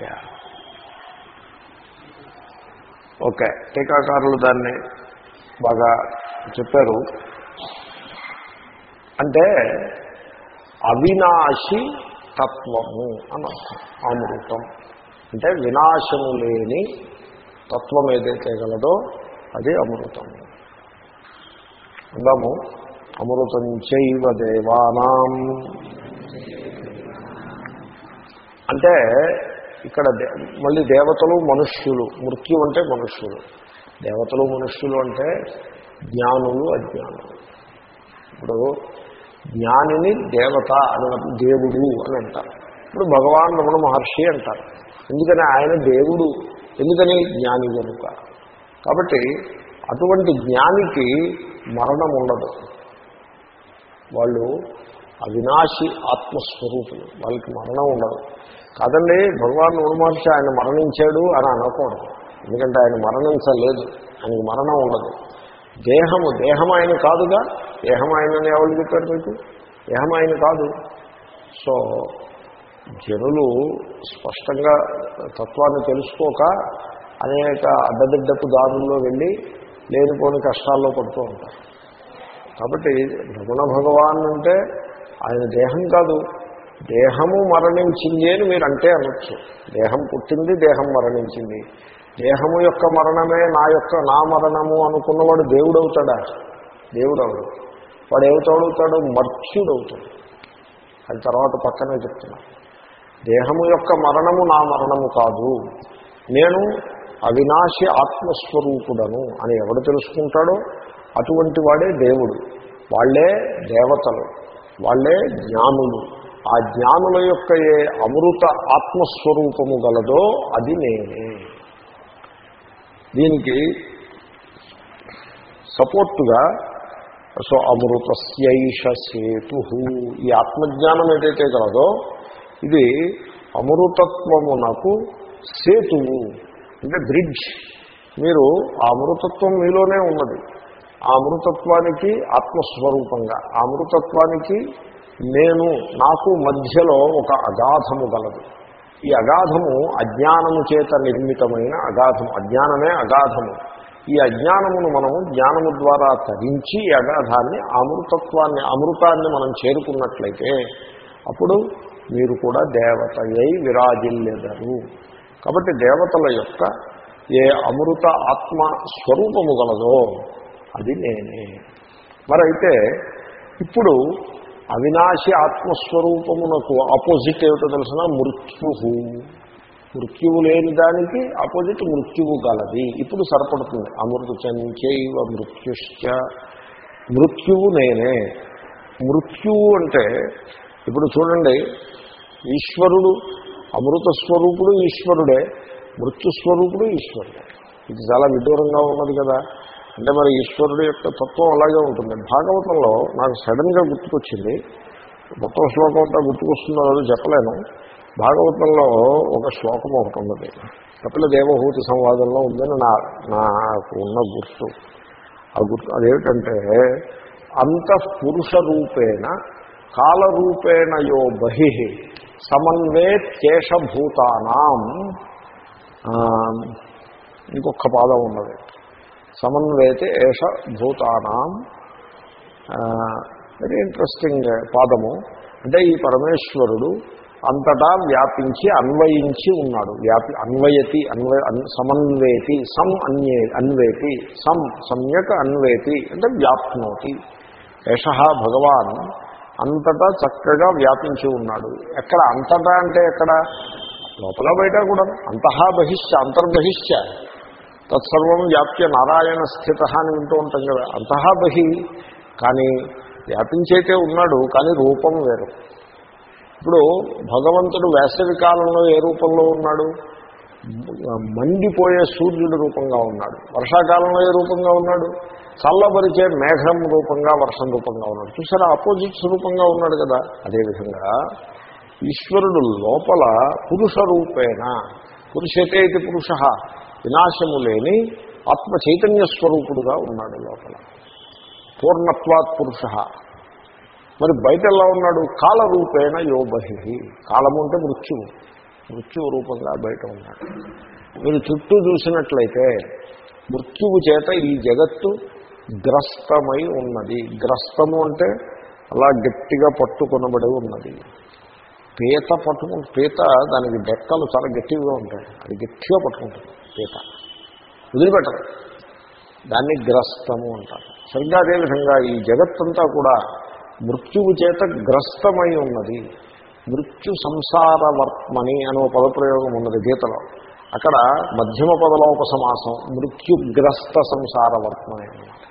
Yeah okay టీకాకారులు దాన్ని బాగా చెప్పారు. అంటే అవినాశి తత్వము అని అమృతం. అంటే వినాశము లేని తత్వం ఏదైతే గలదో అది అమృతము అందాము అమృతం చైవ దేవానాం. అంటే ఇక్కడ మళ్ళీ దేవతలు మనుష్యులు మృత్యు అంటే మనుష్యులు. దేవతలు మనుష్యులు అంటే జ్ఞానులు అజ్ఞానులు. ఇప్పుడు జ్ఞానిని దేవత అని దేవుడు అని అంటారు. ఇప్పుడు భగవాన్ రమణ మహర్షి అంటారు. ఎందుకని ఆయన దేవుడు? ఎందుకని? జ్ఞాని కనుక. కాబట్టి అటువంటి జ్ఞానికి మరణం ఉండదు. వాళ్ళు అవినాశి ఆత్మస్వరూపులు. వాళ్ళకి మరణం ఉండదు. కాదండి భగవాన్ రమణ ఆయన మరణించాడు అని అనకూడదు. ఎందుకంటే ఆయన మరణించలేదు. ఆయనకి మరణం ఉండదు. దేహము దేహం ఆయన కాదుగా? దేహం ఆయనని ఎవరు చెప్పారు మీకు? దేహం ఆయన కాదు. సో జనులు స్పష్టంగా తత్వాన్ని తెలుసుకోక అనేక అడ్డదిడ్డపు దారుల్లో వెళ్ళి లేనిపోని కష్టాల్లో పడుతూ ఉంటారు. కాబట్టి రమణ భగవాన్ అంటే ఆయన దేహం కాదు. దేహము మరణించింది అని మీరు అంటే అనొచ్చు. దేహం పుట్టింది దేహం మరణించింది. దేహము యొక్క మరణమే నా యొక్క నా మరణము అనుకున్నవాడు దేవుడు అవుతాడా దేవుడు అవడు వాడు ఏమిటవుతాడు మర్త్యుడు అవుతాడు అది తర్వాత పక్కనే చెప్తున్నా. దేహము యొక్క మరణము నా మరణము కాదు. నేను అవినాశి ఆత్మస్వరూపుడను అని ఎవడు తెలుసుకుంటాడో అటువంటి వాడే దేవుడు. వాళ్ళే దేవతలు. వాళ్ళే జ్ఞానులు. ఆ జ్ఞానుల యొక్క ఏ అమృత ఆత్మస్వరూపము గలదో అది నేనే. దీనికి సపోర్టుగా సో అమృతస్యైష సేతు. ఈ ఆత్మజ్ఞానం ఏదైతే కలదో ఇది అమృతత్వమునకు సేతువు అంటే బ్రిడ్జ్. మీరు ఆ అమృతత్వం మీలోనే ఉన్నది. ఆ అమృతత్వానికి ఆత్మస్వరూపంగా ఆ అమృతత్వానికి నేను నాకు మధ్యలో ఒక అగాధము గలదు. ఈ అగాధము అజ్ఞానము చేత నిర్మితమైన అగాధము అజ్ఞానమే అగాధము. ఈ అజ్ఞానమును మనము జ్ఞానము ద్వారా తరించి ఈ అగాధాన్ని అమృతత్వాన్ని అమృతాన్ని మనం చేరుకున్నట్లయితే అప్పుడు మీరు కూడా దేవతయై విరాజిల్లెదరు. కాబట్టి దేవతల యొక్క ఏ అమృత ఆత్మ స్వరూపము గలదో అది నేనే. మరైతే ఇప్పుడు అవినాశి ఆత్మస్వరూపమునకు ఆపోజిట్ ఏమిటో తెలిసిన? మృత్యు మృత్యువు లేని దానికి ఆపోజిట్ మృత్యువు గలది. ఇప్పుడు సరిపడుతుంది. అమృత చంచైవ మృత్యుశ్చ. మృత్యువు నేనే. మృత్యువు అంటే ఇప్పుడు చూడండి ఈశ్వరుడు అమృత స్వరూపుడు ఈశ్వరుడే మృత్యుస్వరూపుడు ఈశ్వరుడే. ఇది చాలా విదూరంగా ఉన్నది కదా. అంటే మరి ఈశ్వరుడు యొక్క తత్వం అలాగే ఉంటుంది. భాగవతంలో నాకు సడన్గా గుర్తుకొచ్చింది. మొత్తం శ్లోకం అంతా గుర్తుకొస్తుందో లేదో చెప్పలేను. భాగవతంలో ఒక శ్లోకం ఒకటి ఉన్నది. కపిల దేవహూతి సంవాదంలో ఉందని నా నాకు ఉన్న గుర్తు. ఆ గుర్తు అదేమిటంటే అంతఃపురుష రూపేణ కాలరూపేణ యో బహి సమన్వే కేశభూతానాం. ఇంకొక పాదం ఉన్నది. సమన్వయతే ఏష భూతానాం. వెరీ ఇంట్రెస్టింగ్ పాదము. అంటే ఈ పరమేశ్వరుడు అంతటా వ్యాపించి అన్వయించి ఉన్నాడు. వ్యాపి అన్వయతి అన్వయ సమన్వేతి సమ్ అన్వే అన్వేతి సమ్ సమ్యక్ అన్వేతి అంటే వ్యాప్నోతి. యశ భగవాన్ అంతటా చక్కగా వ్యాపించి ఉన్నాడు. ఎక్కడ అంతటా అంటే ఎక్కడ? లోపల బయట కూడా. అంతః బహిష్ట అంతర్బహిష్ట తత్సర్వం వ్యాప్య నారాయణ స్థిత అని వింటూ ఉంటాం కదా. అంతః బహి. కానీ వ్యాపించైతే ఉన్నాడు కానీ రూపం వేరు. ఇప్పుడు భగవంతుడు వేసవి కాలంలో ఏ రూపంలో ఉన్నాడు? మండిపోయే సూర్యుడు రూపంగా ఉన్నాడు. వర్షాకాలంలో ఏ రూపంగా ఉన్నాడు? చల్లబరిచే మేఘం రూపంగా వర్షం రూపంగా ఉన్నాడు. చూసారా ఆపోజిట్స్ రూపంగా ఉన్నాడు కదా. అదేవిధంగా ఈశ్వరుడు లోపల పురుష రూపేణ. పురుషతే ఇది పురుష. వినాశము లేని ఆత్మ చైతన్య స్వరూపుడుగా ఉన్నాడు లోపల. పూర్ణత్వాత్ పురుష. మరి బయట ఎలా ఉన్నాడు? కాలరూపేణ యోబహి కాలము అంటే మృత్యువు. మృత్యువు రూపంగా బయట ఉన్నాడు. మీరు చుట్టూ చూసినట్లయితే మృత్యువు చేత ఈ జగత్తు గ్రస్తమై ఉన్నది. గ్రస్తము అంటే అలా గట్టిగా పట్టుకొనబడి ఉన్నది. పీత పట్టుకుంటు పీత దానికి డెక్కలు చాలా గట్టిగా ఉంటాయి. అది గట్టిగా పట్టుకుంటుంది. పీత వదిలిపెట్టరు. దాన్ని గ్రస్తము అంటారు. సరిగ్గా అదేవిధంగా ఈ జగత్తంతా కూడా మృత్యువు చేత గ్రస్తమై ఉన్నది. మృత్యు సంసార వర్త్మని అనే పదప్రయోగం ఉన్నది గీతలో. అక్కడ మధ్యమ పదలోక సమాసం మృత్యుగ్రస్త సంసార వర్త్మని అనమాట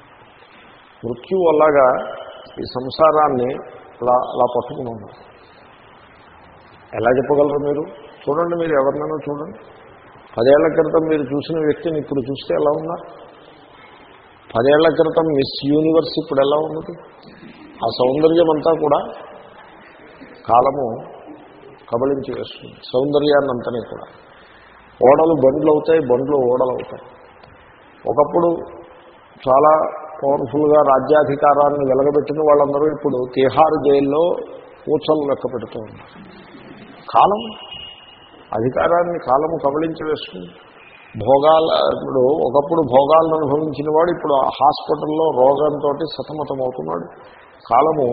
మృత్యువు అలాగా ఈ సంసారాన్ని అలా అలా పట్టుకుని ఉన్నారు. ఎలా చెప్పగలరు మీరు? చూడండి మీరు ఎవరినైనా చూడండి. పదేళ్ళ క్రితం మీరు చూసిన వ్యక్తిని ఇప్పుడు చూస్తే ఎలా ఉన్నారు? పదేళ్ళ క్రితం మిస్ యూనివర్స్ ఇప్పుడు ఎలా ఉన్నది? ఆ సౌందర్యం అంతా కూడా కాలము కబలించి వేస్తుంది. సౌందర్యాన్ని అంతనే కూడా. ఓడలు బండ్లు అవుతాయి బండ్లు ఓడలు అవుతాయి ఒకప్పుడు చాలా పవర్ఫుల్గా రాజ్యాధికారాన్ని వెలగబెట్టిన వాళ్ళందరూ ఇప్పుడు తిహార్ జైల్లో కూచలు లెక్క పెడుతూ ఉన్నారు. కాలం అధికారాన్ని కాలము కబలించి వేస్తుంది. భోగాల ఇప్పుడు ఒకప్పుడు భోగాలను అనుభవించిన వాడు ఇప్పుడు ఆ హాస్పిటల్లో రోగంతో సతమతమవుతున్నాడు. కాలము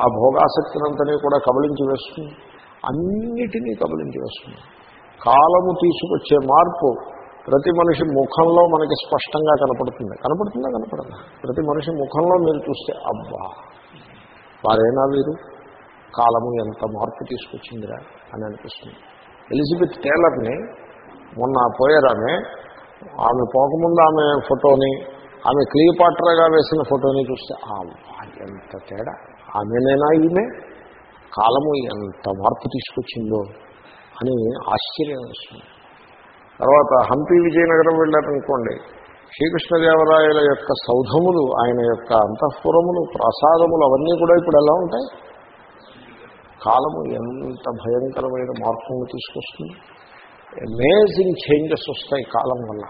ఆ భోగాసక్తినంతని కూడా కబలించి వేస్తుంది. అన్నిటినీ కబలించి వేస్తుంది. కాలము తీసుకొచ్చే మార్పు ప్రతి మనిషి ముఖంలో మనకి స్పష్టంగా కనపడుతుంది. కనపడుతుందా? కనపడదా? ప్రతి మనిషి ముఖంలో మీరు చూస్తే అబ్బా! వారేనా వీరు కాలము ఎంత మార్పు తీసుకొచ్చిందిరా అని అనిపిస్తుంది. ఎలిజబెత్ టేలర్ని మొన్న పోయారు ఆమె ఆమె పోకముందు ఆమె ఫోటోని ఆమె క్లియోపాట్రాగా వేసిన ఫోటోని చూస్తే ఎంత తేడా. ఆమెనైనా ఈమె? కాలము ఎంత మార్పు తీసుకొచ్చిందో అని ఆశ్చర్యం వస్తుంది. తర్వాత హంపి విజయనగరం వెళ్ళారనుకోండి శ్రీకృష్ణదేవరాయల యొక్క సౌధములు ఆయన యొక్క అంతఃపురములు ప్రసాదములు అవన్నీ కూడా ఇప్పుడు ఎలా ఉంటాయి? కాలము ఎంత భయంకరమైన మార్పులను తీసుకొస్తుంది? అమేజింగ్ చేంజెస్ వస్తాయి కాలం వల్ల.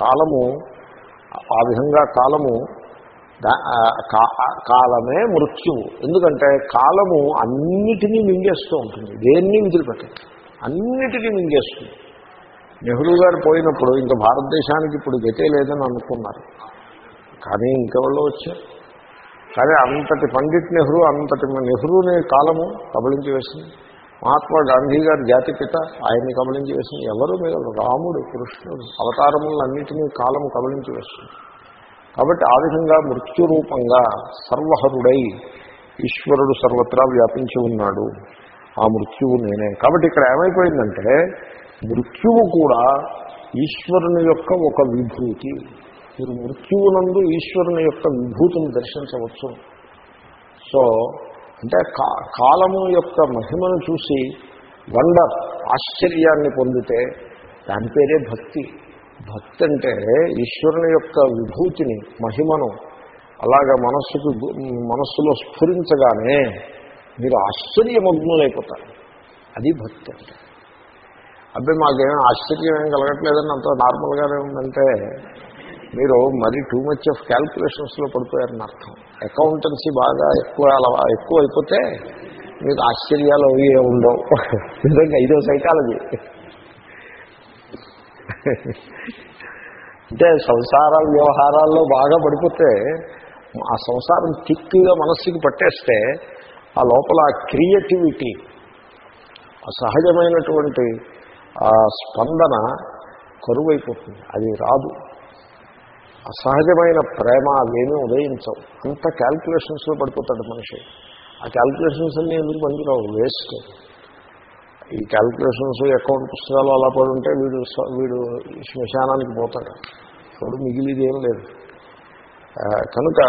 కాలము ఆ విధంగా కాలము కాలమే మృత్యువు. ఎందుకంటే కాలము అన్నిటినీ మింగేస్తూ ఉంటుంది. దేన్ని విదిలిపెట్టదు? అన్నిటినీ మింగేస్తుంది. నెహ్రూ గారు పోయినప్పుడు ఇంకా భారతదేశానికి ఇప్పుడు గతే లేదని అనుకున్నారు. కానీ ఇంకెవరో వచ్చారు? కానీ అంతటి పండిట్ నెహ్రూ అంతటి నెహ్రూని కాలము కబలించి వేసింది. మహాత్మా గాంధీ గారి జాతిపిత ఆయన్ని కబలించి వేసింది. ఎవరు మీద? రాముడు కృష్ణుడు అవతారములన్నింటినీ కాలము కబలించి వేస్తుంది కాబట్టి ఆ విధంగా మృత్యురూపంగా సర్వహరుడై ఈశ్వరుడు సర్వత్రా వ్యాపించి ఉన్నాడు. ఆ మృత్యువు నేనే. కాబట్టి ఇక్కడ ఏమైపోయిందంటే మృత్యువు కూడా ఈశ్వరుని యొక్క ఒక విభూతి. మీరు మృత్యువునందు ఈశ్వరుని యొక్క విభూతిని దర్శించవచ్చు. సో అంటే కాలము యొక్క మహిమను చూసి వండర్ ఆశ్చర్యాన్ని పొందితే దాని పేరే భక్తి. భక్తి అంటే ఈశ్వరుని యొక్క విభూతిని మహిమను అలాగా మనస్సుకు మనస్సులో స్ఫురించగానే మీరు ఆశ్చర్యమగ్నులైపోతారు. అది భక్తి అంటే. అబ్బాయి మాకేం ఆశ్చర్యం ఏం కలగట్లేదని అంత నార్మల్గానే ఉందంటే మీరు మరి టూ మచ్ ఆఫ్ క్యాల్కులేషన్స్లో పడిపోయారని అర్థం. అకౌంటెన్సీ బాగా ఎక్కువ అలా ఎక్కువ అయిపోతే మీకు ఆశ్చర్యాలు అవి ఉండవు. నిజంగా ఇదో సైకాలజీ అంటే సంసార వ్యవహారాల్లో బాగా పడిపోతే ఆ సంసారం తిక్కుగా మనస్సుకి పట్టేస్తే ఆ లోపల క్రియేటివిటీ సహజమైనటువంటి ఆ స్పందన కరువైపోతుంది. అది రాదు. అసహజమైన ప్రేమ అవేమీ ఉదయించవు. అంత క్యాల్కులేషన్స్లో పడిపోతాడు మనిషి. ఆ క్యాల్కులేషన్స్ అన్నీ ఎందుకు పనికిరావు? వేస్ట్ ఈ క్యాల్కులేషన్స్ అకౌంట్ పుస్తకాలు అలా పడి ఉంటే వీడు వీడు శ్మశానానికి పోతాడు. ఇప్పుడు మిగిలిది ఏం లేదు. కనుక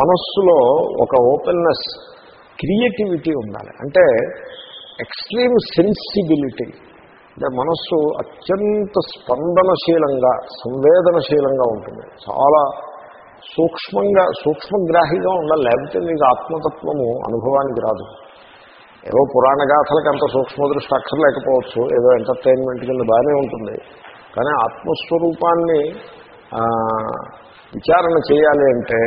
మనస్సులో ఒక ఓపెన్నెస్ క్రియేటివిటీ ఉండాలి. అంటే ఎక్స్ట్రీమ్ సెన్సిబిలిటీ అంటే మనస్సు అత్యంత స్పందనశీలంగా సంవేదనశీలంగా ఉంటుంది. చాలా సూక్ష్మంగా సూక్ష్మగ్రాహిగా ఉండాలి. లేకపోతే మీకు ఆత్మతత్వము అనుభవానికి రాదు. ఏవో పురాణ గాథలకు అంత సూక్ష్మదృష్టి అక్కర్లేకపోవచ్చు. ఏదో ఎంటర్టైన్మెంట్ కింద బాగానే ఉంటుంది. కానీ ఆత్మస్వరూపాన్ని విచారణ చేయాలి అంటే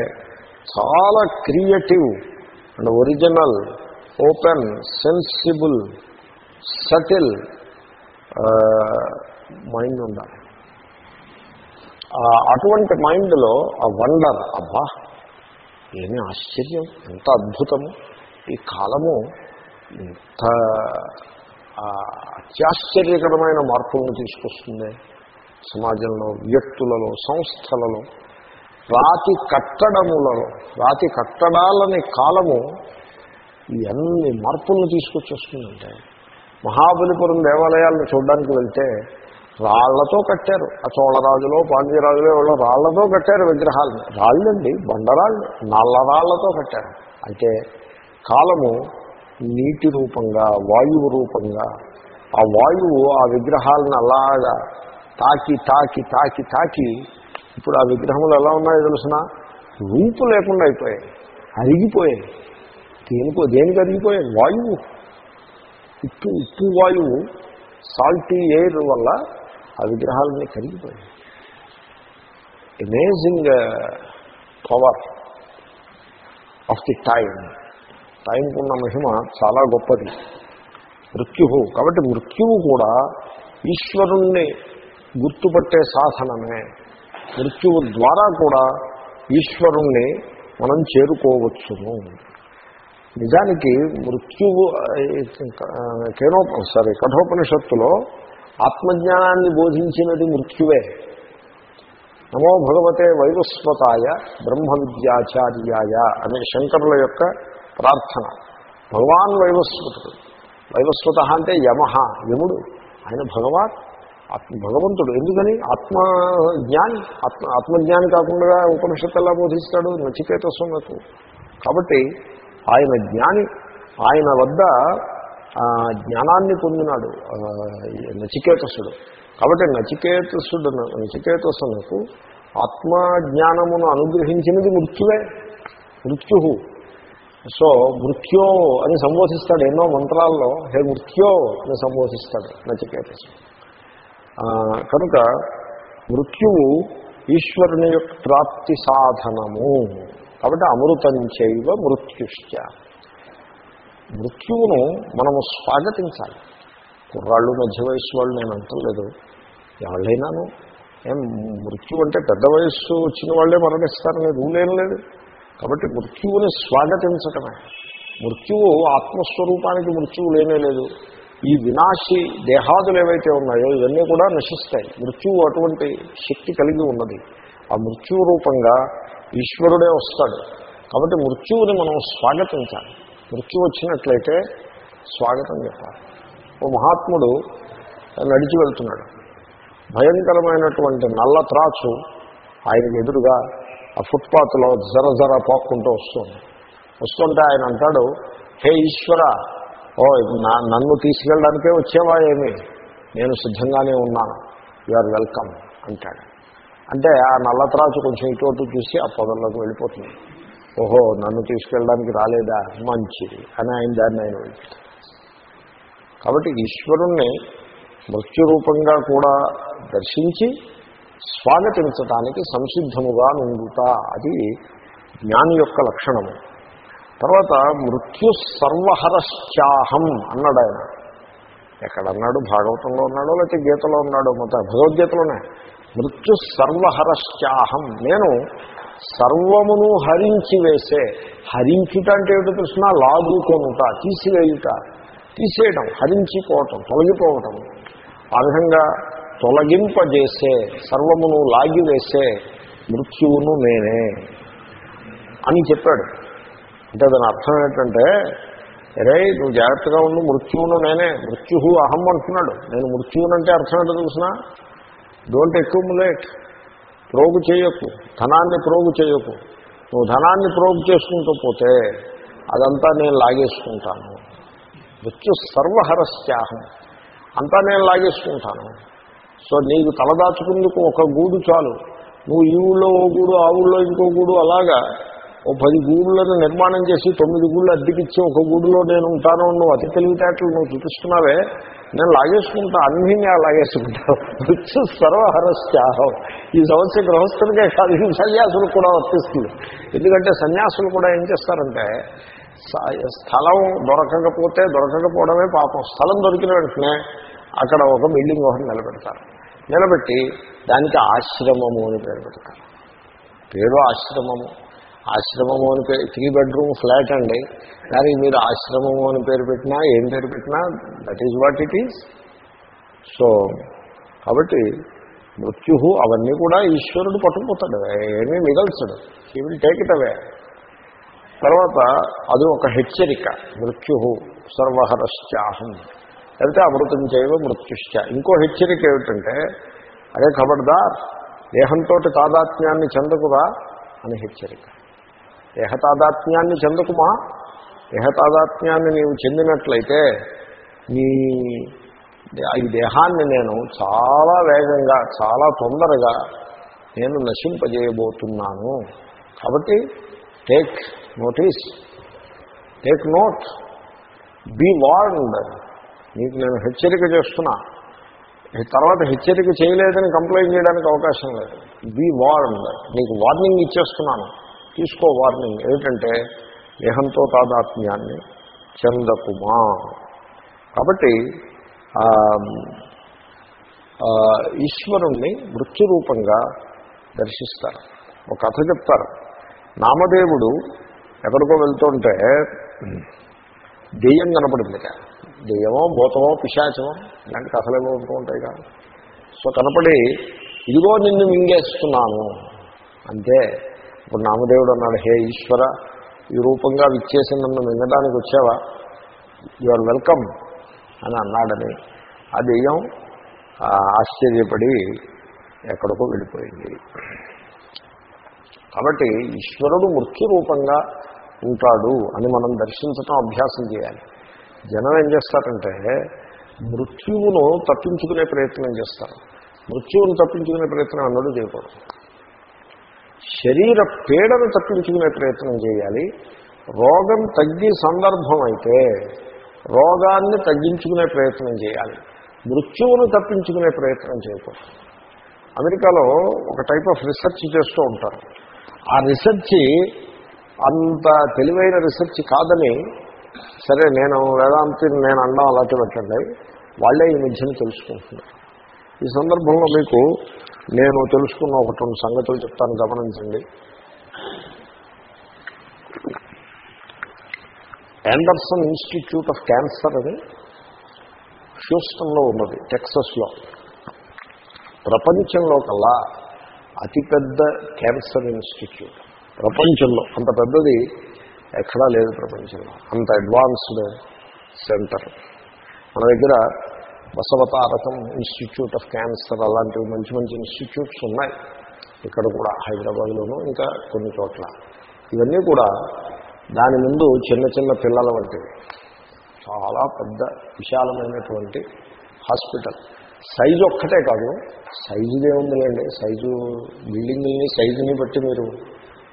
చాలా creative and original open sensible subtle mind ఉండాలి అటువంటి మైండ్లో ఆ వండర్ అబ్బా ఏమి ఆశ్చర్యం ఎంత అద్భుతము. ఈ కాలము ఇంత అత్యాశ్చర్యకరమైన మార్పులను తీసుకొస్తుంది సమాజంలో వ్యక్తులలో సంస్థలలో. రాతి కట్టడములలో రాతి కట్టడాలని కాలము ఎన్ని మార్పులను తీసుకొచ్చేస్తుందంటే మహాబలిపురం దేవాలయాలను చూడడానికి వెళ్తే రాళ్ళతో కట్టారు. ఆ చోళరాజులో పాండ్యరాజులో ఎవరో రాళ్ళతో కట్టారు విగ్రహాలను. రాళ్ళండి బండరాళ్ళు నల్ల రాళ్ళతో కట్టారు. అయితే కాలము నీటి రూపంగా వాయువు రూపంగా ఆ వాయువు ఆ విగ్రహాలను అలాగా తాకి తాకి తాకి తాకి ఇప్పుడు ఆ విగ్రహములు ఎలా ఉన్నాయో తెలిసిన? రూపు లేకుండా అయిపోయాయి అరిగిపోయాయి. దేనికో దేనికి అరిగిపోయాయి? వాయువు. ఉప్పు ఉప్పు వాయువు సాల్టీ ఎయిర్ వల్ల ఆ విగ్రహాలన్నీ కరిగిపోయాయి. Amazing power of the time టైంకున్న మహిమ చాలా గొప్పది. మృత్యు కాబట్టి మృత్యువు కూడా ఈశ్వరుణ్ణి గుర్తుపట్టే సాధనమే. మృత్యువు ద్వారా కూడా ఈశ్వరుణ్ణి మనం చేరుకోవచ్చును. నిజానికి మృత్యువు కేనో సారీ కఠోపనిషత్తులో ఆత్మజ్ఞానాన్ని బోధించినది మృత్యువే. నమో భగవతే వైవస్వతాయ బ్రహ్మ విద్యాచార్యాయ అనే శంకరుల యొక్క ప్రార్థన. భగవాన్ వైవస్వతుడు. వైవస్వత అంటే యమహ యముడు. ఆయన భగవాన్ ఆత్మ భగవంతుడు. ఎందుకని? ఆత్మజ్ఞాని ఆత్మ ఆత్మజ్ఞాని కాకుండా ఉపనిషత్తు ఎలా బోధిస్తాడు? నచికేతస్సున్నట్టు కాబట్టి ఆయన జ్ఞాని ఆయన వద్ద జ్ఞానాన్ని పొందినాడు నచికేతసుడు. కాబట్టి నచికేతసుడు నచికేతసునకు ఆత్మజ్ఞానమును అనుగ్రహించినది మృత్యువే మృత్యు సో మృత్యో అని సంబోధిస్తాడు ఎన్నో మంత్రాల్లో హే మృత్యో అని సంబోధిస్తాడు నచికేతసుడు కనుక మృత్యువు ఈశ్వరుని యొక్క ప్రాప్తి సాధనము. కాబట్టి అమృతం చేయవ మృత్యుశ్చ. మృత్యువును మనము స్వాగతించాలి. కుర్రాళ్ళు మధ్య వయస్సు వాళ్ళు నేను అంటలేదు. ఎవళ్ళైనాను? ఏం మృత్యు అంటే పెద్ద వయస్సు వచ్చిన వాళ్ళే మరణిస్తారనే రూల్ ఏం లేదు. కాబట్టి మృత్యువుని స్వాగతించటమే. మృత్యువు ఆత్మస్వరూపానికి మృత్యువు లేనే లేదు. ఈ వినాశి దేహాదులు ఏవైతే ఉన్నాయో ఇవన్నీ కూడా నశిస్తాయి. మృత్యువు అటువంటి శక్తి కలిగి ఉన్నది. ఆ మృత్యువు రూపంగా ఈశ్వరుడే వస్తాడు. కాబట్టి మృత్యువుని మనం స్వాగతించాలి. మృత్యు వచ్చినట్లయితే స్వాగతం చెప్పాలి. ఓ మహాత్ముడు నడిచి వెళ్తున్నాడు. భయంకరమైనటువంటి నల్ల త్రాచు ఆయనకు ఎదురుగా ఆ ఫుట్పాత్లో జర జర పోక్కుంటూ వస్తుంది. వస్తుంటే ఆయన అంటాడు హే ఈశ్వర ఓ నా నన్ను తీసుకెళ్ళడానికే వచ్చేవా ఏమి నేను సిద్ధంగానే ఉన్నాను. యు ఆర్ వెల్కమ్ అంటాడు. అంటే ఆ నల్ల త్రాసు కొంచెం ఇటు చూసి ఆ పొదల్లోకి వెళ్ళిపోతుంది. ఓహో నన్ను తీసుకెళ్ళడానికి రాలేదా? మంచిది అని ఆయన దాన్ని ఆయన వెళ్తాడు. కాబట్టి ఈశ్వరుణ్ణి మృత్యురూపంగా కూడా దర్శించి స్వాగతించటానికి సంసిద్ధముగా నుండుతా అది జ్ఞాని యొక్క లక్షణము. తర్వాత మృత్యు సర్వహరశ్చాహం అన్నాడు ఆయన. ఎక్కడన్నాడు? భాగవతంలో ఉన్నాడో లేకపోతే గీతలో ఉన్నాడో? మొత్తం భగవద్గీతలోనే. మృత్యు సర్వహరశ్చాహం. నేను సర్వమును హరించి వేసే హరించుట అంటే ఏమిటో తెలిసిన లాగుకొనుట తీసివేయుట తీసేయడం హరించిపోవటం తొలగిపోవటం. ఆ విధంగా తొలగింపజేసే సర్వమును లాగివేసే మృత్యువును నేనే అని చెప్పాడు. అంటే దాని అర్థం ఏంటంటే రే నువ్వు జాగ్రత్తగా ఉండు మృత్యువును నేనే మృత్యు అహం అంటున్నాడు. నేను మృత్యువునంటే అర్థం ఏంటో చూసినా డోంట్ ఎక్యుములేట్ ప్రోగు చేయకు. ధనాన్ని ప్రోగు చేయకు. నువ్వు ధనాన్ని ప్రోగు చేసుకుంటూ పోతే అదంతా నేను లాగేసుకుంటాను. మృత్యు సర్వహరస్యాహం. అంతా నేను లాగేసుకుంటాను. సో నీకు తలదాచుకుందుకు ఒక గూడు చాలు. నువ్వు ఈ ఊళ్ళో ఓ గూడు ఆ ఊళ్ళో ఇంకో గూడు అలాగా ఓ పది గూడులను నిర్మాణం చేసి తొమ్మిది గూళ్ళు అద్దెకిచ్చి ఒక గూడులో నేను ఉంటాను నువ్వు అతి తెలివితేటలు నువ్వు చూపిస్తున్నావే. నేను లాగేసుకుంటా అన్నీ నేను లాగేసుకుంటాను సర్వహరస్యాహం. ఈ సమస్య గృహస్థులకే కాదు సన్యాసులకు కూడా వర్తిస్తుంది. ఎందుకంటే సన్యాసులు కూడా ఏం చేస్తారంటే స్థలం దొరకకపోతే దొరకకపోవడమే పాపం. స్థలం దొరికిన వెంటనే అక్కడ ఒక బిల్డింగ్ ఒకటి నిలబెడతారు. నిలబెట్టి దానికి ఆశ్రమము అని పేరు పెడతారు. పేరు ఆశ్రమము. ఆశ్రమము అని పేరు త్రీ బెడ్రూమ్ ఫ్లాట్ అండి. దానికి మీరు ఆశ్రమము అని పేరు పెట్టినా ఏం పేరు పెట్టినా that is what it is so కాబట్టి మృత్యు అవన్నీ కూడా ఈశ్వరుడు పట్టుకుపోతాడు. ఏమీ మిగల్చడు. He will take it away తర్వాత అది ఒక హెచ్చరిక. మృత్యు సర్వహరశ్చాహం. లేకపోతే అమృతం చేయవ మృత్యుశ్చ. ఇంకో హెచ్చరిక ఏమిటంటే అదే ఖబర్దార్ దేహంతో తాదాత్మ్యాన్ని చెందకురా అని హెచ్చరిక. దేహతాదాత్మ్యాన్ని చెందకుమా? దేహతాదాత్మ్యాన్ని నీవు చెందినట్లయితే నీ ఈ దేహాన్ని నేను చాలా వేగంగా చాలా తొందరగా నేను నశింపజేయబోతున్నాను. కాబట్టి take notice take note be warned నీకు నేను హెచ్చరిక చేస్తున్నా. తర్వాత హెచ్చరిక చేయలేదని కంప్లైంట్ చేయడానికి అవకాశం లేదు. బీ వార్న్డ్ నీకు వార్నింగ్ ఇచ్చేస్తున్నాను. తీసుకో వార్నింగ్. ఏమిటంటే దేహంతో తాదాత్మ్యాన్ని చందకుమా కాబట్టి ఈశ్వరుణ్ణి మృత్యురూపంగా దర్శిస్తారు. ఒక కథ చెప్తారు. నామదేవుడు ఎక్కడికో వెళ్తుంటే దెయ్యం కనపడింది. దెయ్యమో భూతమో పిశాచమో ఇలాంటి కథలు ఏవో ఉంటూ ఉంటాయి కదా. సో కనపడి ఇదిగో నిన్ను మింగేస్తున్నాను. అంతే ఇప్పుడు నామదేవుడు అన్నాడు హే ఈశ్వర ఈ రూపంగా విచ్చేసి నన్ను మింగడానికి వచ్చావా? యు ఆర్ వెల్కమ్ అని అన్నాడని. ఆ దెయ్యం ఆశ్చర్యపడి ఎక్కడికో వెళ్ళిపోయింది. కాబట్టి ఈశ్వరుడు మృత్యు రూపంగా ఉంటాడు అని మనం దర్శించటం అభ్యాసం చేయాలి. జనం ఏం చేస్తారంటే మృత్యువును తప్పించుకునే ప్రయత్నం చేస్తారు. మృత్యువును తప్పించుకునే ప్రయత్నం అన్నడు చేయకూడదు. శరీర పీడను తప్పించుకునే ప్రయత్నం చేయాలి. రోగం తగ్గి సందర్భం అయితే రోగాన్ని తగ్గించుకునే ప్రయత్నం చేయాలి. మృత్యువును తప్పించుకునే ప్రయత్నం చేయకూడదు. అమెరికాలో ఒక టైప్ ఆఫ్ రీసెర్చ్ చేస్తూ ఉంటారు. ఆ రీసెర్చ్ అంత తెలివైన రీసెర్చ్ కాదని సరే నేను వేదాంతి నేను అన్నా అలాంటి పెట్టండి వాళ్ళే ఈ మధ్యన తెలుసుకుంటున్నారు. ఈ సందర్భంలో మీకు నేను తెలుసుకున్న ఒకటి రెండు సంగతులు చెప్తాను గమనించండి. యాండర్సన్ ఇన్స్టిట్యూట్ ఆఫ్ క్యాన్సర్ అని హ్యూస్టన్లో ఉన్నది టెక్సస్లో ప్రపంచంలో కల్లా అతిపెద్ద క్యాన్సర్ ఇన్స్టిట్యూట్ ప్రపంచంలో అంత పెద్దది ఎక్కడా లేదు ప్రపంచంలో. అంత అడ్వాన్స్డ్ సెంటర్ మన దగ్గర బసవతారకం ఇన్స్టిట్యూట్ ఆఫ్ క్యాన్సర్ అలాంటివి మంచి మంచి ఇన్స్టిట్యూట్స్ ఉన్నాయి. ఇక్కడ కూడా హైదరాబాద్లోనూ ఇంకా కొన్ని చోట్ల. ఇవన్నీ కూడా దాని ముందు చిన్న చిన్న పిల్లల వంటివి. చాలా పెద్ద విశాలమైనటువంటి హాస్పిటల్. సైజు ఒక్కటే కాదు సైజుదే ఉందిలేండి. సైజు బిల్డింగ్ని సైజుని బట్టి మీరు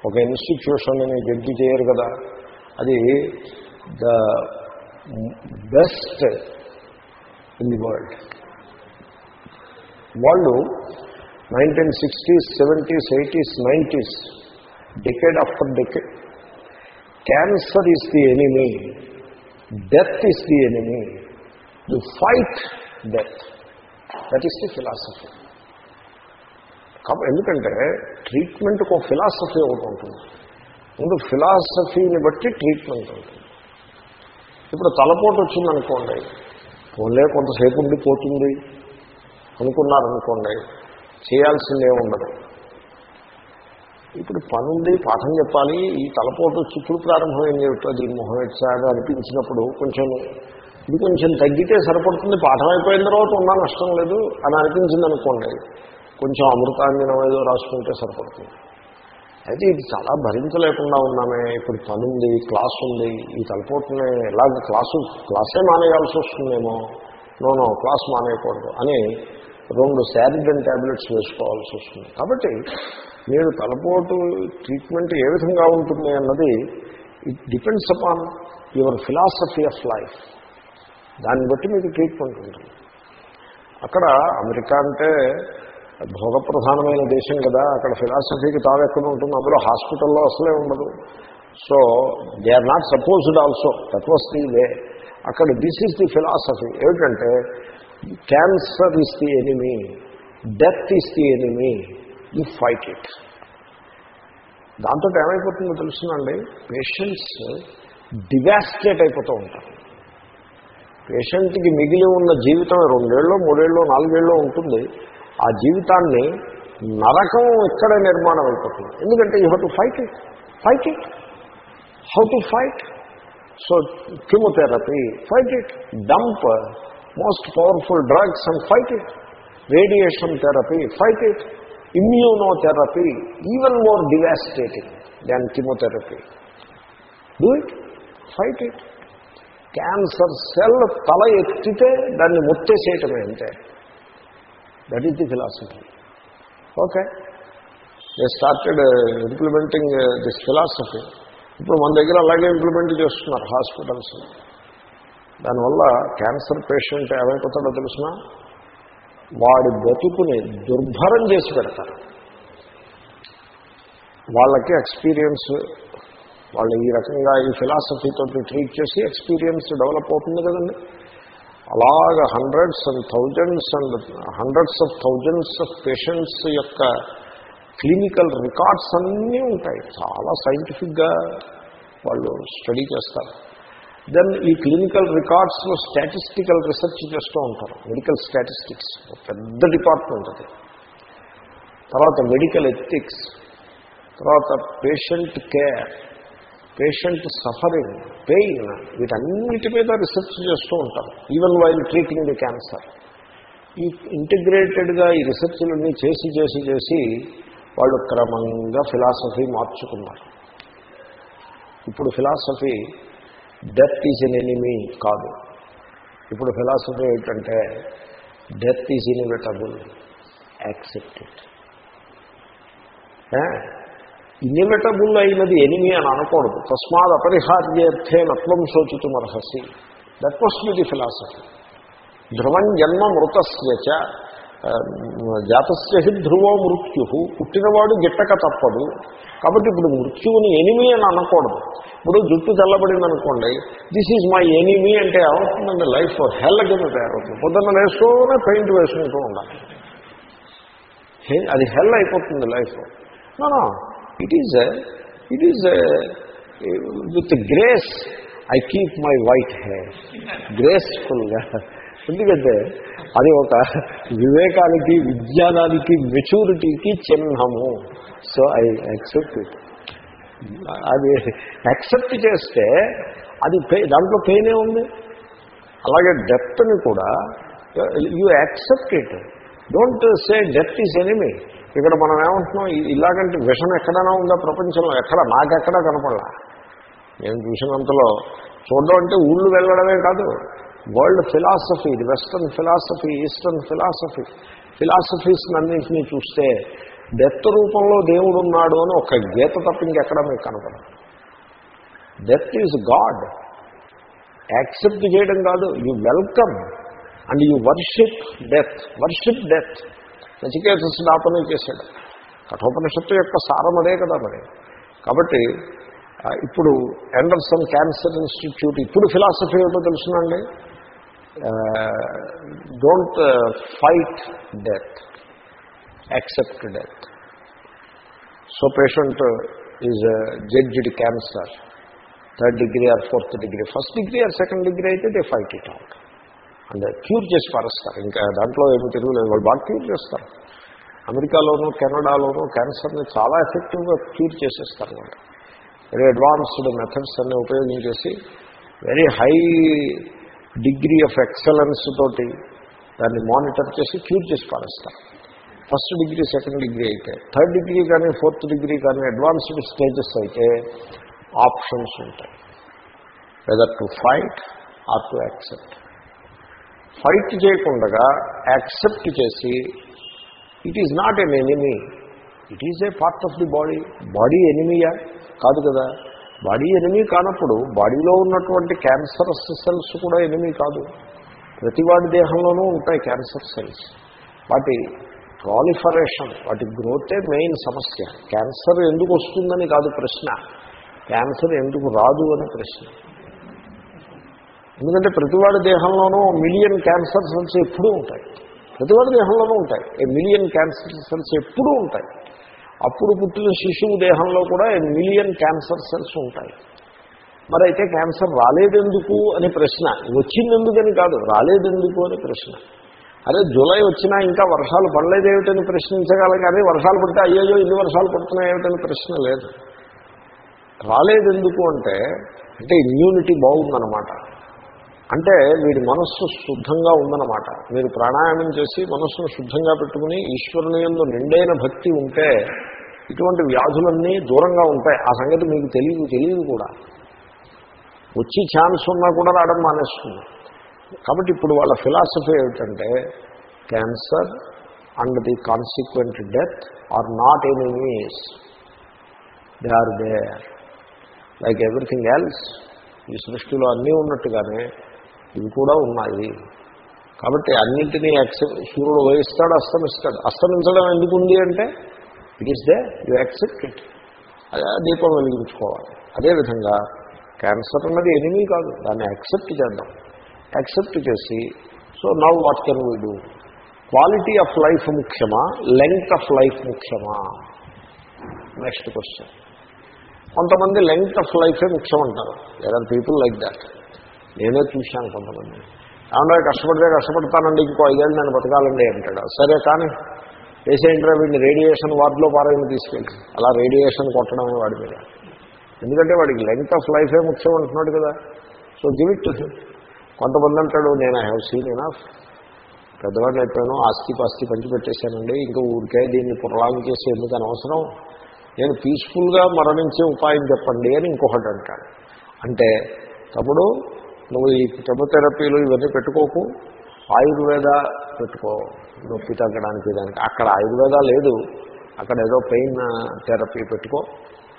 ఒక ఇన్స్టిట్యూషన్ని జడ్జి చేయరు కదా. అది the best in the world వాళ్ళు nineteen sixties seventies eighties nineties decade after decade cancer is the enemy death is the enemy you fight death that is the philosophy కాబట్టి ఎందుకంటే ట్రీట్మెంట్కి ఒక ఫిలాసఫీ ఒకటి ఉంటుంది. ముందు ఫిలాసఫీని బట్టి ట్రీట్మెంట్ ఉంటుంది. ఇప్పుడు తలపోటు వచ్చిందనుకోండి పోలే కొంతసేపు ఉండిపోతుంది అనుకున్నారనుకోండి చేయాల్సిందే ఉండదు. ఇప్పుడు పనుంది పాఠం చెప్పాలి ఈ తలపోటు చిక్కుడు ప్రారంభమైంది ఏమిటో దీని మొహం ఎట్సాగా అనిపించినప్పుడు కొంచెం ఇది కొంచెం తగ్గితే సరిపడుతుంది పాఠం అయిపోయిన తర్వాత ఉన్నా నష్టం లేదు అని అనిపించింది అనుకోండి కొంచెం అమృతాంజనం ఏదో రాసుకుంటే సరిపడుతుంది. అయితే ఇది చాలా భరించలేకుండా ఉన్నామే ఇప్పుడు పని ఉంది క్లాస్ ఉంది ఈ తలపోటునే ఎలాగ క్లాసు క్లాసే మానేయాల్సి వస్తుందేమో నోనో క్లాస్ మానేయకూడదు అని రెండు శారిడన్ ట్యాబ్లెట్స్ వేసుకోవాల్సి వస్తుంది కాబట్టి మీరు తలపోటు ట్రీట్మెంట్ ఏ విధంగా ఉంటుంది అన్నది it depends upon your philosophy of life. దాన్ని బట్టి మీకు ట్రీట్మెంట్ ఉంటుంది. అక్కడ అమెరికా అంటే భోగప్రధానమైన దేశం కదా అక్కడ ఫిలాసఫీకి తావెక్కడ ఉంటుంది అందులో హాస్పిటల్లో అసలే ఉండదు. So they are not supposed also. That was the way. అక్కడ దిస్ ఈస్ ది ఫిలాసఫీ. ఏమిటంటే cancer is the enemy death is the enemy you fight it. దాంతో ఏమైపోతుందో తెలుసునండి పేషెంట్స్ డివాస్టేట్ అయిపోతూ ఉంటారు. పేషెంట్కి మిగిలి ఉన్న జీవితం రెండేళ్ళు మూడేళ్ళు నాలుగేళ్ళు ఉంటుంది. ఆ జీవితాన్ని నరకం ఇక్కడే నిర్మాణం అయిపోతుంది? ఎందుకంటే you have to fight it. Fight it. How to fight? So chemotherapy. Fight it. Dump most powerful drugs and fight it. Radiation therapy. Fight it. Immunotherapy. Even more devastating than chemotherapy. Do it. Fight it. Cancer cell తల ఎత్తితే దాన్ని ముత్తేసేయటమే అంతే. That is the philosophy okay they started implementing this philosophy ఇప్పుడు మన దగ్గర అలాగే implement చేస్తున్నారు హాస్పిటల్స్ దానివల్ల క్యాన్సర్ పేషెంట్ ఏమైపోతాడో తెలిసిన? వాడి బతుకుని దుర్భరం చేసి పెడతారు. వాళ్ళకి ఎక్స్పీరియన్స్ వాళ్ళు ఈ రకంగా ఈ ఫిలాసఫీతో ట్రీట్ చేసి ఎక్స్పీరియన్స్ డెవలప్ అవుతుంది కదండి? అలాగ hundreds and thousands and hundreds of thousands of patients యొక్క క్లినికల్ రికార్డ్స్ అన్నీ ఉంటాయి. చాలా సైంటిఫిక్గా వాళ్ళు స్టడీ చేస్తారు. దెన్ ఈ క్లినికల్ రికార్డ్స్లో స్టాటిస్టికల్ రీసెర్చ్ చేస్తూ ఉంటారు. మెడికల్ స్టాటిస్టిక్స్ పెద్ద డిపార్ట్మెంట్ అది. తర్వాత మెడికల్ ఎథిక్స్ తర్వాత patient care patient suffering pain వీటన్నిటి మీద రీసెర్చ్ చేస్తూ ఉంటారు even while treating the cancer. ఈ ఇంటిగ్రేటెడ్గా ఈ రీసెర్చ్లన్నీ చేసి చేసి చేసి వాళ్ళు క్రమంగా ఫిలాసఫీ మార్చుకున్నారు. ఇప్పుడు philosophy death is an enemy కాదు. ఇప్పుడు ఫిలాసఫీ ఏంటంటే death is inevitable accepted. Inevitable అయినది ఎనిమి అని అనకూడదు. తస్మాత్ అపరిహార్యర్థే నత్వం శోచితుమర్హసి. దట్ మస్ట్ ది ఫిలాసఫీ ధ్రువం జన్మ మృతస్యచ జాతస్య హి ధ్రువో మృత్యు. పుట్టినవాడు గిట్టక తప్పదు. కాబట్టి ఇప్పుడు మృత్యువుని ఎనిమి అని అనకూడదు. ఇప్పుడు జుట్టు తెల్లబడింది అనుకోండి దిస్ ఈజ్ మై ఎనిమి అంటే ఏమవుతుందండి? లైఫ్ హెల్ కింద తయారవుతుంది. పొద్దున్న వేసుకునే పెయింట్ వేసుకుంటూ ఉండాలి. అది హెల్ అయిపోతుంది life no it is it is with grace I keep my white hair గ్రేస్ఫుల్గా ఎందుకంటే అది ఒక వివేకానికి విజ్ఞానానికి మెచ్యూరిటీకి చిహ్నము. సో ఐ యాక్సెప్ట్ ఇట్ అది యాక్సెప్ట్ చేస్తే అది దాంట్లో పెయినే ఉంది? అలాగే డెప్త్ని కూడా you accept it don't say depth is enemy ఇక్కడ మనం ఏమంటున్నాం? ఇలాగంటే విషం ఎక్కడైనా ఉందా ప్రపంచంలో? ఎక్కడ? నాకెక్కడా కనపడలా. నేను చూసినంతలో చూడడం అంటే ఊళ్ళు వెళ్ళడమే కాదు. వరల్డ్ ఫిలాసఫీ ఇది western philosophy eastern philosophy philosophies అన్నింటినీ చూస్తే డెత్ రూపంలో దేవుడు ఉన్నాడు అని ఒక గీత తప్ప ఇంకెక్కడ మీకు కనపడదు. డెత్ ఈజ్ గాడ్ యాక్సెప్ట్ చేయడం కాదు. You welcome and you worship death worship death Nachiketa స్థాపన చేశాడు. కఠోపనిషత్తు యొక్క సారం అదే కదా మరి. కాబట్టి ఇప్పుడు ఎండర్సన్ క్యాన్సర్ ఇన్స్టిట్యూట్ ఇప్పుడు ఫిలాసఫీ ఏమిటో తెలుసునండి don't fight death accept death so patient is judged cancer third degree or fourth degree first degree or second degree అయితే దే ఫైట్ ఇట్ అవుట్ అంటే క్యూర్ చేసి పారేస్తారు. ఇంకా దాంట్లో ఏమి తిరుగులేదు వాళ్ళు బాగా క్యూర్ చేస్తారు. అమెరికాలోనూ కెనడాలోనూ క్యాన్సర్ని చాలా ఎఫెక్టివ్గా క్యూర్ చేసేస్తారు అనమాట వెరీ అడ్వాన్స్డ్ మెథడ్స్ అన్ని ఉపయోగించేసి very high degree of excellence తోటి దాన్ని మానిటర్ చేసి క్యూర్ చేసి పారేస్తారు. ఫస్ట్ డిగ్రీ సెకండ్ డిగ్రీ అయితే థర్డ్ డిగ్రీ కానీ ఫోర్త్ డిగ్రీ కానీ అడ్వాన్స్డ్ స్టేజెస్ అయితే ఆప్షన్స్ ఉంటాయి. Whether to fight or to accept fight చేయకుండా యాక్సెప్ట్ చేసి it is not an enemy it is a part of the body body ఎనిమీయా కాదు కదా. Body enemy కానప్పుడు బాడీలో ఉన్నటువంటి క్యాన్సర్ సెల్స్ కూడా ఎనిమీ కాదు. ప్రతివాడి దేహంలోనూ ఉంటాయి క్యాన్సర్ సెల్స్ వాటి ప్రాలిఫరేషన్ వాటి గ్రోతే మెయిన్ సమస్య. క్యాన్సర్ ఎందుకు వస్తుందని కాదు ప్రశ్న. క్యాన్సర్ ఎందుకు రాదు అని ప్రశ్న. ఎందుకంటే ప్రతివాడి దేహంలోనూ మిలియన్ క్యాన్సర్ సెల్స్ ఎప్పుడూ ఉంటాయి. ప్రతివాడి దేహంలోనూ ఉంటాయి. ఏ మిలియన్ క్యాన్సర్ సెల్స్ ఎప్పుడూ ఉంటాయి. అప్పుడు పుట్టిన శిశువు దేహంలో కూడా ఏ మిలియన్ క్యాన్సర్ సెల్స్ ఉంటాయి. మరి అయితే క్యాన్సర్ రాలేదెందుకు అనే ప్రశ్న. వచ్చిందెందుకని కాదు రాలేదెందుకు అని ప్రశ్న. అరే జూలై వచ్చినా ఇంకా వర్షాలు పడలేదేమిటని ప్రశ్నించగలం కానీ వర్షాలు పడితే అయ్యో ఇన్ని వర్షాలు పడుతున్నాయేమిటని ప్రశ్న లేదు. రాలేదెందుకు అంటే అంటే ఇమ్యూనిటీ బాగుందన్నమాట. అంటే వీడి మనస్సు శుద్ధంగా ఉందన్నమాట. మీరు ప్రాణాయామం చేసి మనస్సును శుద్ధంగా పెట్టుకుని ఈశ్వరుని ఎందు నిండైన భక్తి ఉంటే ఇటువంటి వ్యాధులన్నీ దూరంగా ఉంటాయి. ఆ సంగతి మీకు తెలియదు తెలియదు కూడా. వచ్చి ఛాన్స్ ఉన్నా కూడా రావడం మానేస్తుంది. కాబట్టి ఇప్పుడు వాళ్ళ ఫిలాసఫీ ఏమిటంటే cancer and the consequent death are not enemies. They are there. Like everything else. ఈ సృష్టిలో అన్నీ ఉన్నట్టుగానే ఇవి కూడా ఉన్నాయి. కాబట్టి అన్నింటినీ యాక్సెప్ట్ సూర్యుడు వహిస్తాడు అస్తమిస్తాడు. అస్తమించడం ఎందుకు ఉంది అంటే it is they you accept it అదే దీపం వెలిగించుకోవాలి. అదేవిధంగా క్యాన్సర్ అన్నది ఎనిమీ కాదు. దాన్ని యాక్సెప్ట్ చేద్దాం. యాక్సెప్ట్ చేసి so now what can we do quality of life ముఖ్యమా? లెంగ్త్ ఆఫ్ లైఫ్ ముఖ్యమా? నెక్స్ట్ క్వశ్చన్ కొంతమంది లెంగ్త్ ఆఫ్ లైఫే ముఖ్యం అంటారు there are people like that నేనే చూశాను కొంతమంది. ఏమన్నా కష్టపడితే కష్టపడతానండి ఇంకో ఐదేళ్ళు నేను బతకాలండి అంటాడు. సరే కానీ వేసేంటారా వీడిని రేడియేషన్ వార్డులో పారాయణ తీసుకెళ్ళి అలా రేడియేషన్ కొట్టడమే వాడి మీద. ఎందుకంటే వాడికి లెంగ్త్ ఆఫ్ లైఫే ముఖ్యం అంటున్నాడు కదా. సో గివ్ ఇట్ టు కొంతమంది అంటాడు నేను ఐ హ్యావ్ సీన్ ఎనఫ్ పెద్దవాడిని అయిపోయాను ఆస్తి పాస్తి పంచిపెట్టేశానండి. ఇంకా ఊరికే దీన్ని పురలాంగ్ చేసి ఎందుకు అనవసరం? నేను పీస్ఫుల్గా మరణించే ఉపాయం చెప్పండి అని ఇంకొకటి అంటాడు. అంటే తప్పుడు నువ్వు ఈ కెమోథెరపీలు ఇవన్నీ పెట్టుకోకు. ఆయుర్వేద పెట్టుకో. నొప్పి తగ్గడానికి దానికి. అక్కడ ఆయుర్వేద లేదు. అక్కడ ఏదో పెయిన్ థెరపీ పెట్టుకో.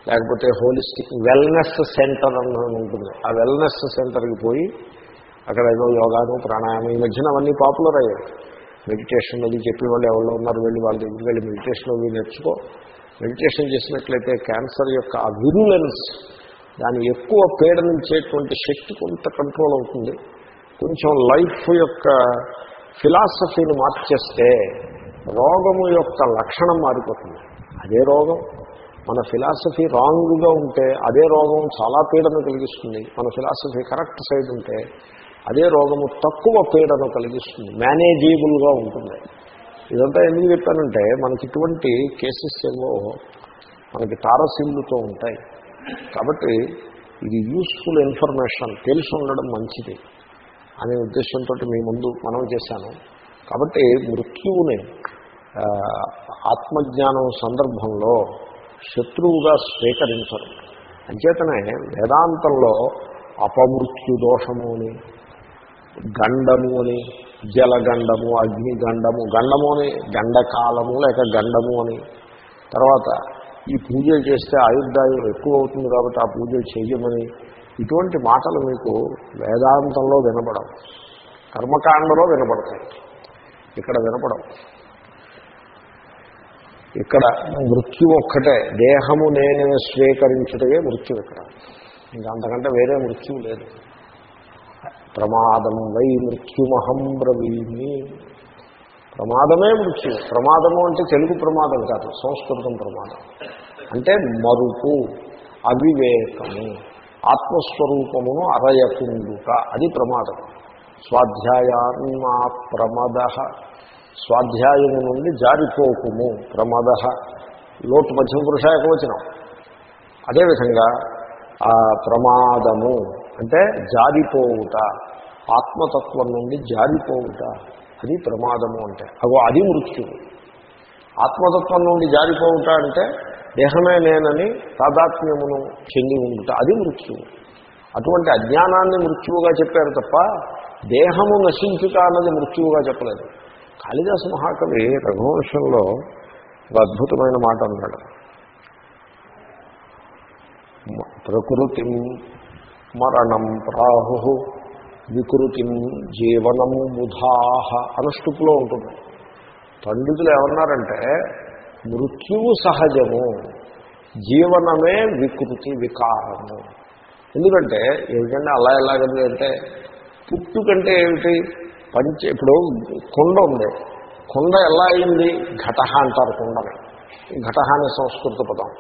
లేకపోతే హోలిస్టిక్ వెల్నెస్ సెంటర్ అని ఉంటుంది. ఆ వెల్నెస్ సెంటర్కి పోయి అక్కడ ఏదో యోగాను ప్రాణాయామం ఈ మధ్యన అవన్నీ పాపులర్ అయ్యాయి. మెడిటేషన్ అది చెప్పి వాళ్ళు ఎవరో ఉన్నారు వెళ్ళి వాళ్ళ దగ్గరికి వెళ్ళి మెడిటేషన్ అవి నేర్చుకో. మెడిటేషన్ చేసినట్లయితే క్యాన్సర్ యొక్క ఆ విరులెన్స్ దాని ఎక్కువ పీడనించేటువంటి శక్తి కొంత కంట్రోల్ అవుతుంది. కొంచెం లైఫ్ యొక్క ఫిలాసఫీని మార్చేస్తే రోగము యొక్క లక్షణం మారిపోతుంది. అదే రోగం. మన ఫిలాసఫీ రాంగ్గా ఉంటే అదే రోగం చాలా పీడను కలిగిస్తుంది. మన ఫిలాసఫీ కరెక్ట్ సైడ్ ఉంటే అదే రోగము తక్కువ పీడను కలిగిస్తుంది. మేనేజేబుల్గా ఉంటుంది. ఇదంతా ఎందుకు చెప్పానంటే మనకి ఇటువంటి కేసెస్ ఏవో మనకి తారసిల్లుతో ఉంటాయి. కాబట్టి ఇది యూస్ఫుల్ ఇన్ఫర్మేషన్ తెలిసి ఉండడం మంచిది అనే ఉద్దేశంతో మీ ముందు మనం చేశాను. కాబట్టి మృత్యువుని ఆత్మజ్ఞానం సందర్భంలో శత్రువుగా స్వీకరించరు. అంచేతనే వేదాంతంలో అపమృత్యు దోషము అని గండము అని జలగండము అగ్నిగండము గండము అని గండకాలము లేక గండము అని తర్వాత ఈ పూజలు చేస్తే ఆయుర్దాయం ఎక్కువ అవుతుంది కాబట్టి ఆ పూజలు చేయమని ఇటువంటి మాటలు మీకు వేదాంతంలో వినపడవు. కర్మకాండలో వినపడతాయి. ఇక్కడ వినపడవు. ఇక్కడ మృత్యు ఒక్కటే. దేహము నేనే స్వీకరించటమే మృత్యు ఇక్కడ. ఇంకా అంతకంటే వేరే మృత్యువు లేదు. ప్రమాదం వై మృత్యుమహం బ్రవీమి. ప్రమాదమే మృత్యు. ప్రమాదము అంటే తెలుగు ప్రమాదం కాదు సంస్కృతం ప్రమాదం. అంటే మరుపు అవివేకము ఆత్మస్వరూపమును అరయకుండుట అది ప్రమాదం. స్వాధ్యాయాన్మా ప్రమద స్వాధ్యాయము నుండి జారిపోకుము ప్రమద. లోటు మధ్య పురుష ఏకవచనం అదేవిధంగా ప్రమాదము అంటే జారిపోవుట ఆత్మతత్వం నుండి జారిపోవుట. అది ప్రమాదము అంటే. అగో అది మృత్యువు ఆత్మతత్వం నుండి జారిపోవుట అంటే దేహమే నేనని తాదాత్మ్యమును చెంది ఉండుట. అది మృత్యువు అటువంటి అజ్ఞానాన్ని మృత్యువుగా చెప్పారు తప్ప దేహము నశించుట అన్నది మృత్యువుగా చెప్పలేదు. కాళిదాసు మహాకవి రఘువంశంలో ఒక అద్భుతమైన మాట అన్నాడు. ప్రకృతి మరణం ప్రాహు వికృతి జీవనం ముధాహ అనుష్టుపులో ఉంటుంది. పండితులు ఏమన్నారంటే మృత్యువు సహజము జీవనమే వికృతి వికారము. ఎందుకంటే ఏమిటంటే అలా ఎలాగండి అంటే పుట్టుకంటే ఏమిటి? పంచ ఇప్పుడు కొండ ఉంది. కొండ ఎలా అయింది? ఘటహ అంటారు కొండని. ఘటహ అనే సంస్కృత పదం.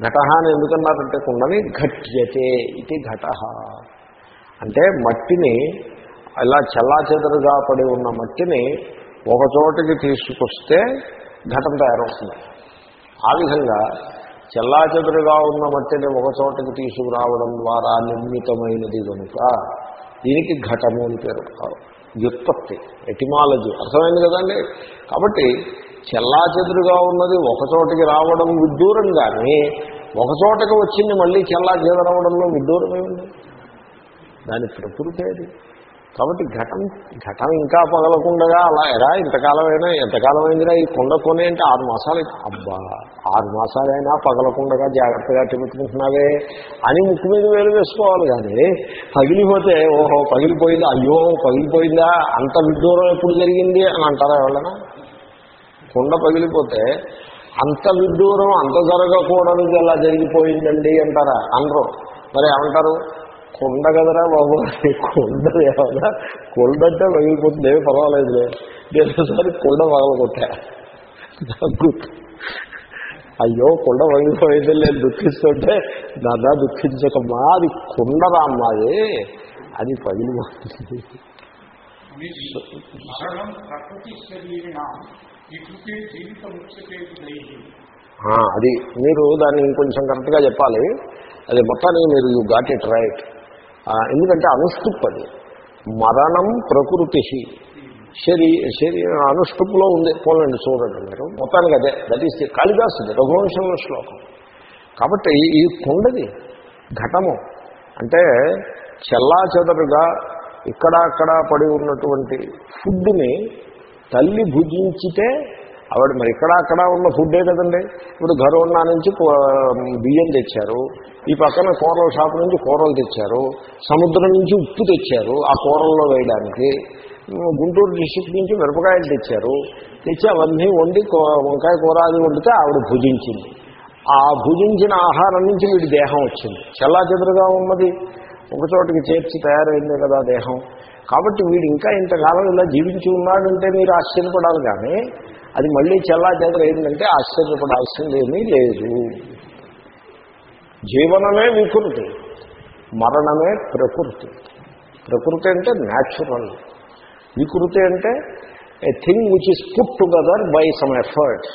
ఘటహ అని ఎందుకన్నారంటే కుండని ఘట్యతే ఇది ఘట. అంటే మట్టిని ఇలా చెల్లాచెదరుగా పడి ఉన్న మట్టిని ఒక చోటకి తీసుకొస్తే ఘటం తయారవుతుంది. ఆ విధంగా చెల్లాచెదురుగా ఉన్న మట్టిని ఒక చోటకి తీసుకురావడం ద్వారా నిర్మితమైనది కనుక దీనికి ఘటము అని పేరు. వ్యుత్పత్తి ఎటిమాలజీ. అర్థమైంది కదండి? కాబట్టి చెల్లాచెదురుగా ఉన్నది ఒక చోటకి రావడం విడ్డూరం కానీ ఒక చోటకి వచ్చింది మళ్ళీ చెల్లా చెదరవడంలో విడ్డూరమే ఉంది. దాని ప్రకృతి అది. కాబట్టి ఘటం ఘటం ఇంకా పగలకుండగా అలా ఎరా ఇంతకాలమైనా ఎంతకాలమైందిరా ఈ కొండ కొనే అంటే ఆరు మాసాలు అబ్బా ఆరు మాసాలైనా పగలకుండగా జాగ్రత్తగా తిప్పుకుంటున్నావే అని ముక్కు మీద వేలు వేసుకోవాలి కానీ పగిలిపోతే ఓహో పగిలిపోయిందా? అయ్యో పగిలిపోయిందా? అంత విడ్డూరం ఎప్పుడు జరిగింది అని అంటారా ఎవరైనా? కొండ పగిలిపోతే అంత విడ్డూరం అంత జరగకూడదు ఎలా జరిగిపోయిందండి అంటారా? అనరు. మరి ఏమంటారు? కొండ కదరా బాబు? కొండ ఏమన్నా? కొండ అంటే పగిలిపోతుంది ఏమి పర్వాలేదులే. ఒకసారి కొండ పగలగొట్టా అయ్యో కొండ పగిలిపోయింది లేదు దుఃఖిస్తుంటే దాదా దుఃఖించకమ్మా అది కొండరా అమ్మాది అది పగిలిపోతుంది అది మీరు దాన్ని ఇంకొంచెం కరెక్ట్గా చెప్పాలి. అది మొత్తానికి మీరు యూ గాట్ ఇట్ రైట్ ఎందుకంటే అనుష్టుప్ అది మరణం ప్రకృతి శరీ శరీ అనుష్టుప్లో ఉంది. పోలండి చూడండి మీరు. మొత్తానికి అదే. దట్ ఈస్ ది కాళిదాసుది రఘువంశంలో శ్లోకం. కాబట్టి ఈ కొండది ఘటము. అంటే చెల్లా చెదరుగా ఇక్కడ అక్కడ పడి ఉన్నటువంటి ఫుడ్ని తల్లి భుజించితే ఆవిడ మరి ఇక్కడ అక్కడ ఉన్న ఫుడ్డే కదండి. ఇప్పుడు ఘరోన్నా నుంచి బియ్యం తెచ్చారు. ఈ పక్కన కూరల షాప్ నుంచి కూరలు తెచ్చారు. సముద్రం నుంచి ఉప్పు తెచ్చారు ఆ కూరల్లో వేయడానికి. గుంటూరు డిస్టిక్ నుంచి మిరపకాయలు తెచ్చారు. తెచ్చి అవన్నీ వండి వంకాయ కూర అది వండితే ఆవిడ భుజించింది. ఆ భుజించిన ఆహారం నుంచి వీడి దేహం వచ్చింది. చల్లా చెదురుగా ఉన్నది. ఒక చోటికి చేర్చి తయారైంది కదా దేహం. కాబట్టి వీడు ఇంకా ఇంతకాలం ఇలా జీవించి ఉన్నాడంటే మీరు ఆశ్చర్యపడాలి కానీ అది మళ్ళీ చల్లా చేతలు ఏంటంటే ఆశ్చర్యపడాల్సింది ఏమీ లేదు. జీవనమే వికృతి మరణమే ప్రకృతి. ప్రకృతి అంటే న్యాచురల్ వికృతి అంటే a thing which is put together by some effort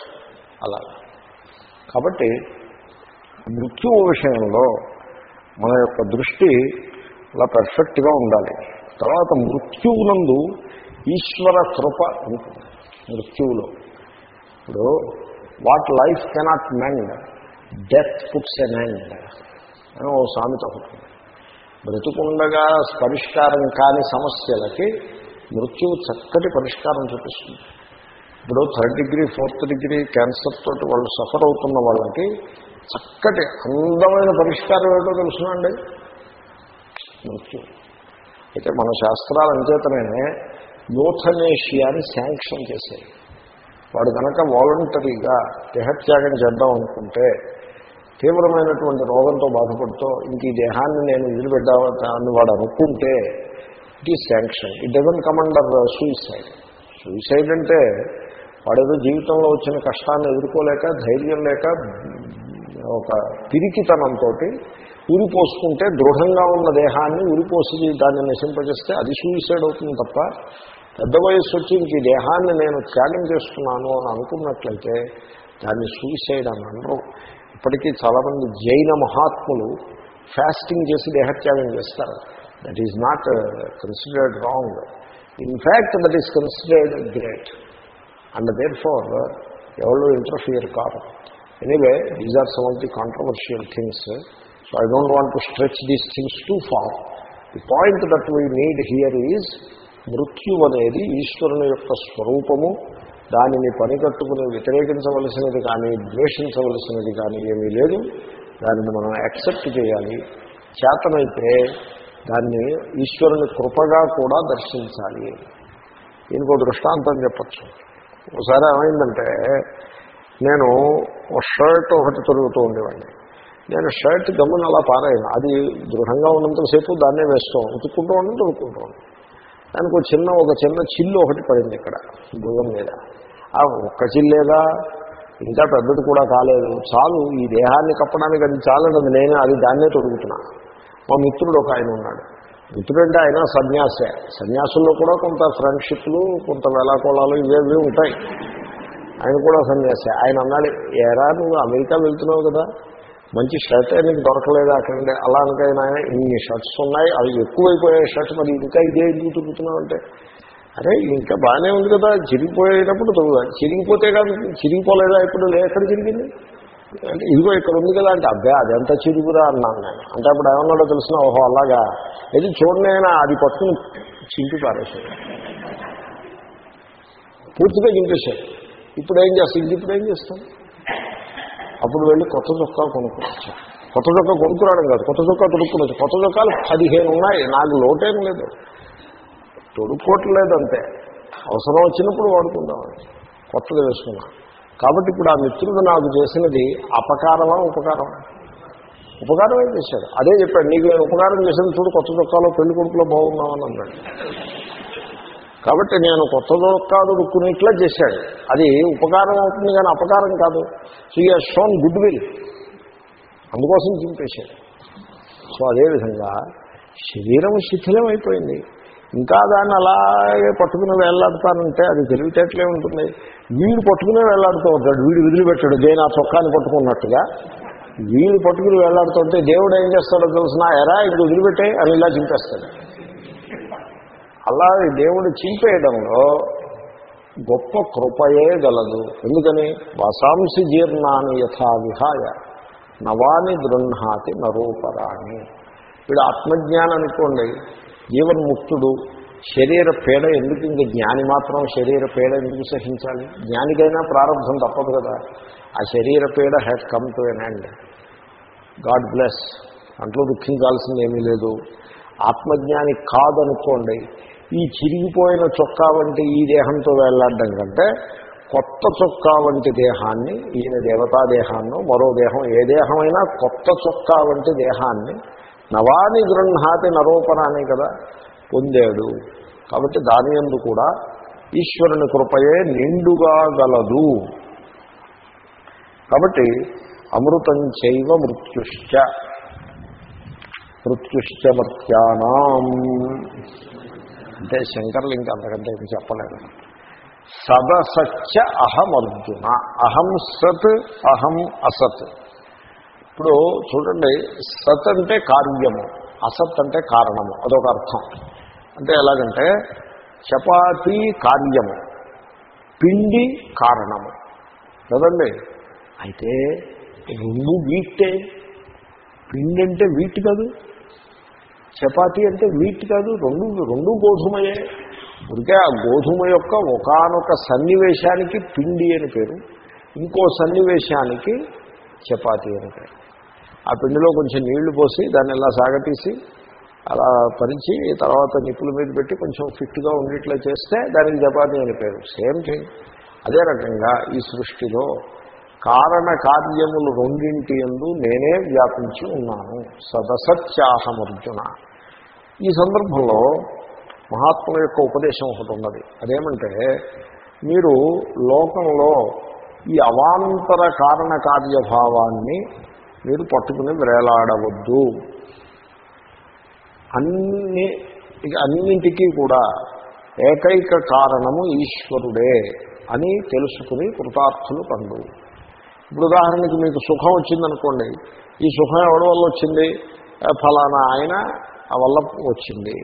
అలా. కాబట్టి మృత్యువు విషయంలో మన యొక్క దృష్టి అలా పర్ఫెక్ట్గా ఉండాలి. తర్వాత మృత్యువునందు ఈశ్వర కృప ఉంటుంది. మృత్యువులో. ఇప్పుడు what life cannot mend death puts an end అని ఓ సామెత ఒకటి బ్రతుకుండగా పరిష్కారం కాని సమస్యలకి మృత్యువు చక్కటి పరిష్కారం చూపిస్తుంది. ఇప్పుడు third degree fourth degree cancer తోటి వాళ్ళు సఫర్ అవుతున్న వాళ్ళకి చక్కటి అందమైన పరిష్కారం ఏమిటో తెలుసునండి మృత్యు. అయితే మన శాస్త్రాలు అంచేతనే యూథనేషియాని శాంక్షన్ చేశాయి వాడు కనుక వాలంటరీగా దేహత్యాగం చేద్దాం అనుకుంటే తీవ్రమైనటువంటి రోగంతో బాధపడుతూ ఇంక ఈ దేహాన్ని నేను వదిలిపెట్టావా అని వాడు అనుకుంటే it is sanction it doesn't come under suicide suicide అంటే వాడేదో జీవితంలో వచ్చిన కష్టాన్ని ఎదుర్కోలేక ధైర్యం లేక ఒక పిరికితనంతో ఉరిపోసుకుంటే దృఢంగా ఉన్న దేహాన్ని ఉరిపోసి దాన్ని నశింపజేస్తే అది సూయిసైడ్ అవుతుంది తప్ప పెద్ద వయస్సు వచ్చి ఇంక ఈ దేహాన్ని నేను త్యాగం చేస్తున్నాను అని అనుకున్నట్లయితే దాన్ని సూసైడ్ అని అనరు. ఇప్పటికీ చాలామంది జైన మహాత్ములు ఫాస్టింగ్ చేసి దేహత్యాగం చేస్తారు. That is not considered wrong in fact that is considered great and therefore ఎవరు ఇంటర్ఫియర్ కాదు anyway these are some of the controversial things so I don't want to stretch these things too far the point that we need here is మృత్యు అనేది ఈశ్వరుని యొక్క స్వరూపము. దానిని పనికట్టుకుని వ్యతిరేకించవలసినది కానీ ద్వేషించవలసినది కానీ ఏమీ లేదు. దానిని మనం యాక్సెప్ట్ చేయాలి. చేతనైతే దాన్ని ఈశ్వరుని కృపగా కూడా దర్శించాలి. దీనికి ఒక దృష్టాంతం చెప్పచ్చు. ఒకసారి ఏమైందంటే నేను ఒక షర్ట్ ఒకటి తొలుగుతూ ఉండేవాడిని. నేను షర్ట్ గమ్మున అలా పారాయను. అది దృఢంగా ఉన్నంతసేపు దాన్నే వేస్తాం. ఉతుక్కుంటూ ఉండడం తొలుక్కుంటూ ఉన్నాం దానికి ఒక చిన్న ఒక చిన్న చిల్లు ఒకటి పడింది ఇక్కడ భుజం మీద. ఆ ఒక్క చిల్లేదా? ఇంకా పెద్దది కూడా కాలేదు. చాలు ఈ దేహాన్ని కప్పడానికి అది చాలన్నది. నేను అది దాన్నే తొడుగుతున్నా. మా మిత్రుడు ఒక ఆయన ఉన్నాడు. మిత్రుడంటే ఆయన సన్యాసే. సన్యాసుల్లో కూడా కొంత ఫ్రెండ్షిప్లు కొంత వేలాకోళాలు ఇవేవి ఉంటాయి. ఆయన కూడా సన్యాసే. ఆయన అన్నాడు ఏరా నువ్వు అమెరికా వెళ్తున్నావు కదా? మంచి షర్ట్ నీకు దొరకలేదు అక్కడ అలా అనుకైనా ఇన్ని షర్ట్స్ ఉన్నాయి అవి ఎక్కువైపోయాయి షర్ట్స్ మరి ఇంకా ఇదే ఎందుకు తిరుగుతున్నావు అంటే? అరే ఇంకా బాగానే ఉంది కదా చిరిగిపోయేటప్పుడు తొలగాలి చిరిగిపోతే కాదు చిరిగిపోలేదా ఇప్పుడు? లే ఎక్కడ చిరిగింది? అంటే ఇదిగో ఇక్కడ ఉంది కదా అంటే అబ్బాయి అదంతా చిరుగురా అన్నాను నేను. అంటే అప్పుడు ఏమన్నాడో తెలిసిన ఓహో అలాగా. ఇది చూడనైనా అది పట్టుకుని చింపి పారేసాడు పూర్తిగా చింపేశాడు. ఇప్పుడు ఏం చేస్తాం ఇది ఇప్పుడు ఏం చేస్తాం అప్పుడు వెళ్ళి కొత్త చొక్కా కొనుక్కోవచ్చు కొత్త చొక్కా కొనుక్కురావడం కాదు కొత్త చొక్కా తొడుక్కునొచ్చు. కొత్త చొక్కాలు పదిహేను ఉన్నాయి నాకు లోటేం లేదు. తొడుక్కోవట్లేదు అవసరం వచ్చినప్పుడు వాడుకుందాం కొత్తది వేసుకున్నా. కాబట్టి ఇప్పుడు ఆ మిత్రుడు నాకు చేసినది అపకారమా ఉపకారమా? ఉపకారమే చేశాడు? అదే చెప్పాడు నీకు నేను ఉపకారం చేసిన చూడు కొత్త చొక్కాలో పెళ్ళి కొడుకులో బాగున్నామని అన్నాడు. కాబట్టి నేను కొత్త దొరకాదు రుక్కునేట్లా చేశాడు. అది ఉపకారం అవుతుంది కానీ అపకారం కాదు. So you shown good will అందుకోసం చింపేశాడు. సో అదేవిధంగా శరీరం శిథిలం అయిపోయింది ఇంకా దాన్ని అలాగే పట్టుకుని వేలాడతానంటే అది తెలివితేటలే ఉంటుంది. వీడు పట్టుకునే వేలాడుతూ ఉంటాడు. వీడు వదిలిపెట్టాడు. దేని ఆ చొక్కాన్ని పట్టుకున్నట్టుగా? వీడు పట్టుకుని వేలాడుతుంటే దేవుడు ఏం చేస్తాడో తెలిసిన? ఎరా ఇది వదిలిపెట్టే అని ఇలా చింపేస్తాడు. అలా దేవుడు చింపేయడంలో గొప్ప కృపయే గలదు. ఎందుకని? వాసాంసి జీర్ణాన్ని యథా విహాయ. నవాని దృహాతి నరూపరాణి. వీడు ఆత్మజ్ఞానం అనుకోండి జీవన్ముక్తుడు శరీర పీడ ఎందుకు ఇంక జ్ఞాని మాత్రం శరీర పీడ ఎందుకు సహించాలి? జ్ఞానికైనా ప్రారంభం తప్పదు కదా. ఆ శరీర పీడ had come to an end God bless అంట్లో దుఃఖించాల్సింది ఏమీ లేదు. ఆత్మజ్ఞాని కాదనుకోండి ఈ చిరిగిపోయిన చొక్కా వంటి ఈ దేహంతో వెళ్ళాడడం కంటే కొత్త చొక్కా వంటి దేహాన్ని ఈయన దేవతా దేహాన్ని మరో దేహం ఏ దేహమైనా కొత్త చొక్కా వంటి దేహాన్ని నవాని గృహాతి నరోపణానే కదా పొందాడు. కాబట్టి దాని ఎందు కూడా ఈశ్వరుని కృపయే నిండుగా గలదు. కాబట్టి అమృతం చైవ మృత్యుశ్చ మృత్యుశ్చ మర్త్యానాం. అంటే శంకర్లు ఇంకా అంతకంటే ఏం చెప్పలేదు. సదసత్య అహం అర్జున. అహం సత్ అహం అసత్. ఇప్పుడు చూడండి సత్ అంటే కార్యము అసత్ అంటే కారణము అదొక అర్థం. అంటే ఎలాగంటే చపాతీ కార్యము పిండి కారణము. కదండి? అయితే రెండు వీటే. పిండి అంటే వీట్ కాదు. చపాతి అంటే వీట్ కాదు రెండు రెండు గోధుమయే. అందుకే ఆ గోధుమ యొక్క ఒకనొక సన్నివేశానికి పిండి అని పేరు. ఇంకో సన్నివేశానికి చపాతి అని పేరు. ఆ పిండిలో కొంచెం నీళ్ళు పోసి దాన్ని ఇలా సాగతీసి అలా పరిచి తర్వాత నిప్పుల మీద పెట్టి కొంచెం ఫిట్గా ఉండేట్లా చేస్తే దానికి చపాతి అని పేరు. Same thing. అదే రకంగా ఈ సృష్టిలో కారణ కార్యములు రెండింటి ఎందు నేనే వ్యాపించి ఉన్నాను. సదసత్యాహమర్జున ఈ సందర్భంలో మహాత్ముల యొక్క ఉపదేశం ఒకటి ఉన్నది. అదేమంటే మీరు లోకంలో ఈ అవాంతర కారణ కార్యభావాన్ని మీరు పట్టుకుని వేలాడవద్దు. అన్ని అన్నింటికీ కూడా ఏకైక కారణము ఈశ్వరుడే అని తెలుసుకుని కృతార్థులు పండు ఇప్పుడు ఉదాహరణకి మీకు సుఖం వచ్చిందనుకోండి ఈ సుఖం ఎవరి వల్ల వచ్చింది? ఫలానా ఆయన ఆ వల్ల వచ్చింది.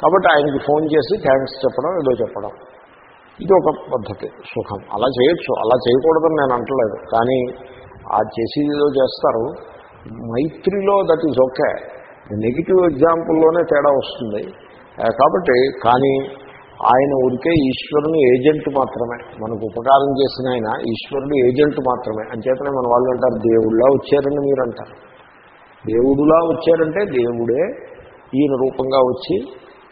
కాబట్టి ఆయనకి ఫోన్ చేసి థ్యాంక్స్ చెప్పడం ఏదో చెప్పడం. ఇది ఒక పద్ధతి సుఖం. అలా చేయొచ్చు అలా చేయకూడదని నేను అంటలేదు. కానీ ఆ చేసేది ఏదో చేస్తారు. మైత్రిలో దట్ ఈజ్ ఓకే. నెగిటివ్ ఎగ్జాంపుల్లోనే తేడా వస్తుంది. కాబట్టి కానీ ఆయన ఊరికే ఈశ్వరుని ఏజెంట్ మాత్రమే. మనకు ఉపకారం చేసిన ఆయన ఈశ్వరుడు ఏజెంట్ మాత్రమే. అంచేతనే మన వాళ్ళు అంటారు దేవుళ్ళా వచ్చారని మీరు అంటారు దేవుడులా వచ్చారంటే దేవుడే ఈయన రూపంగా వచ్చి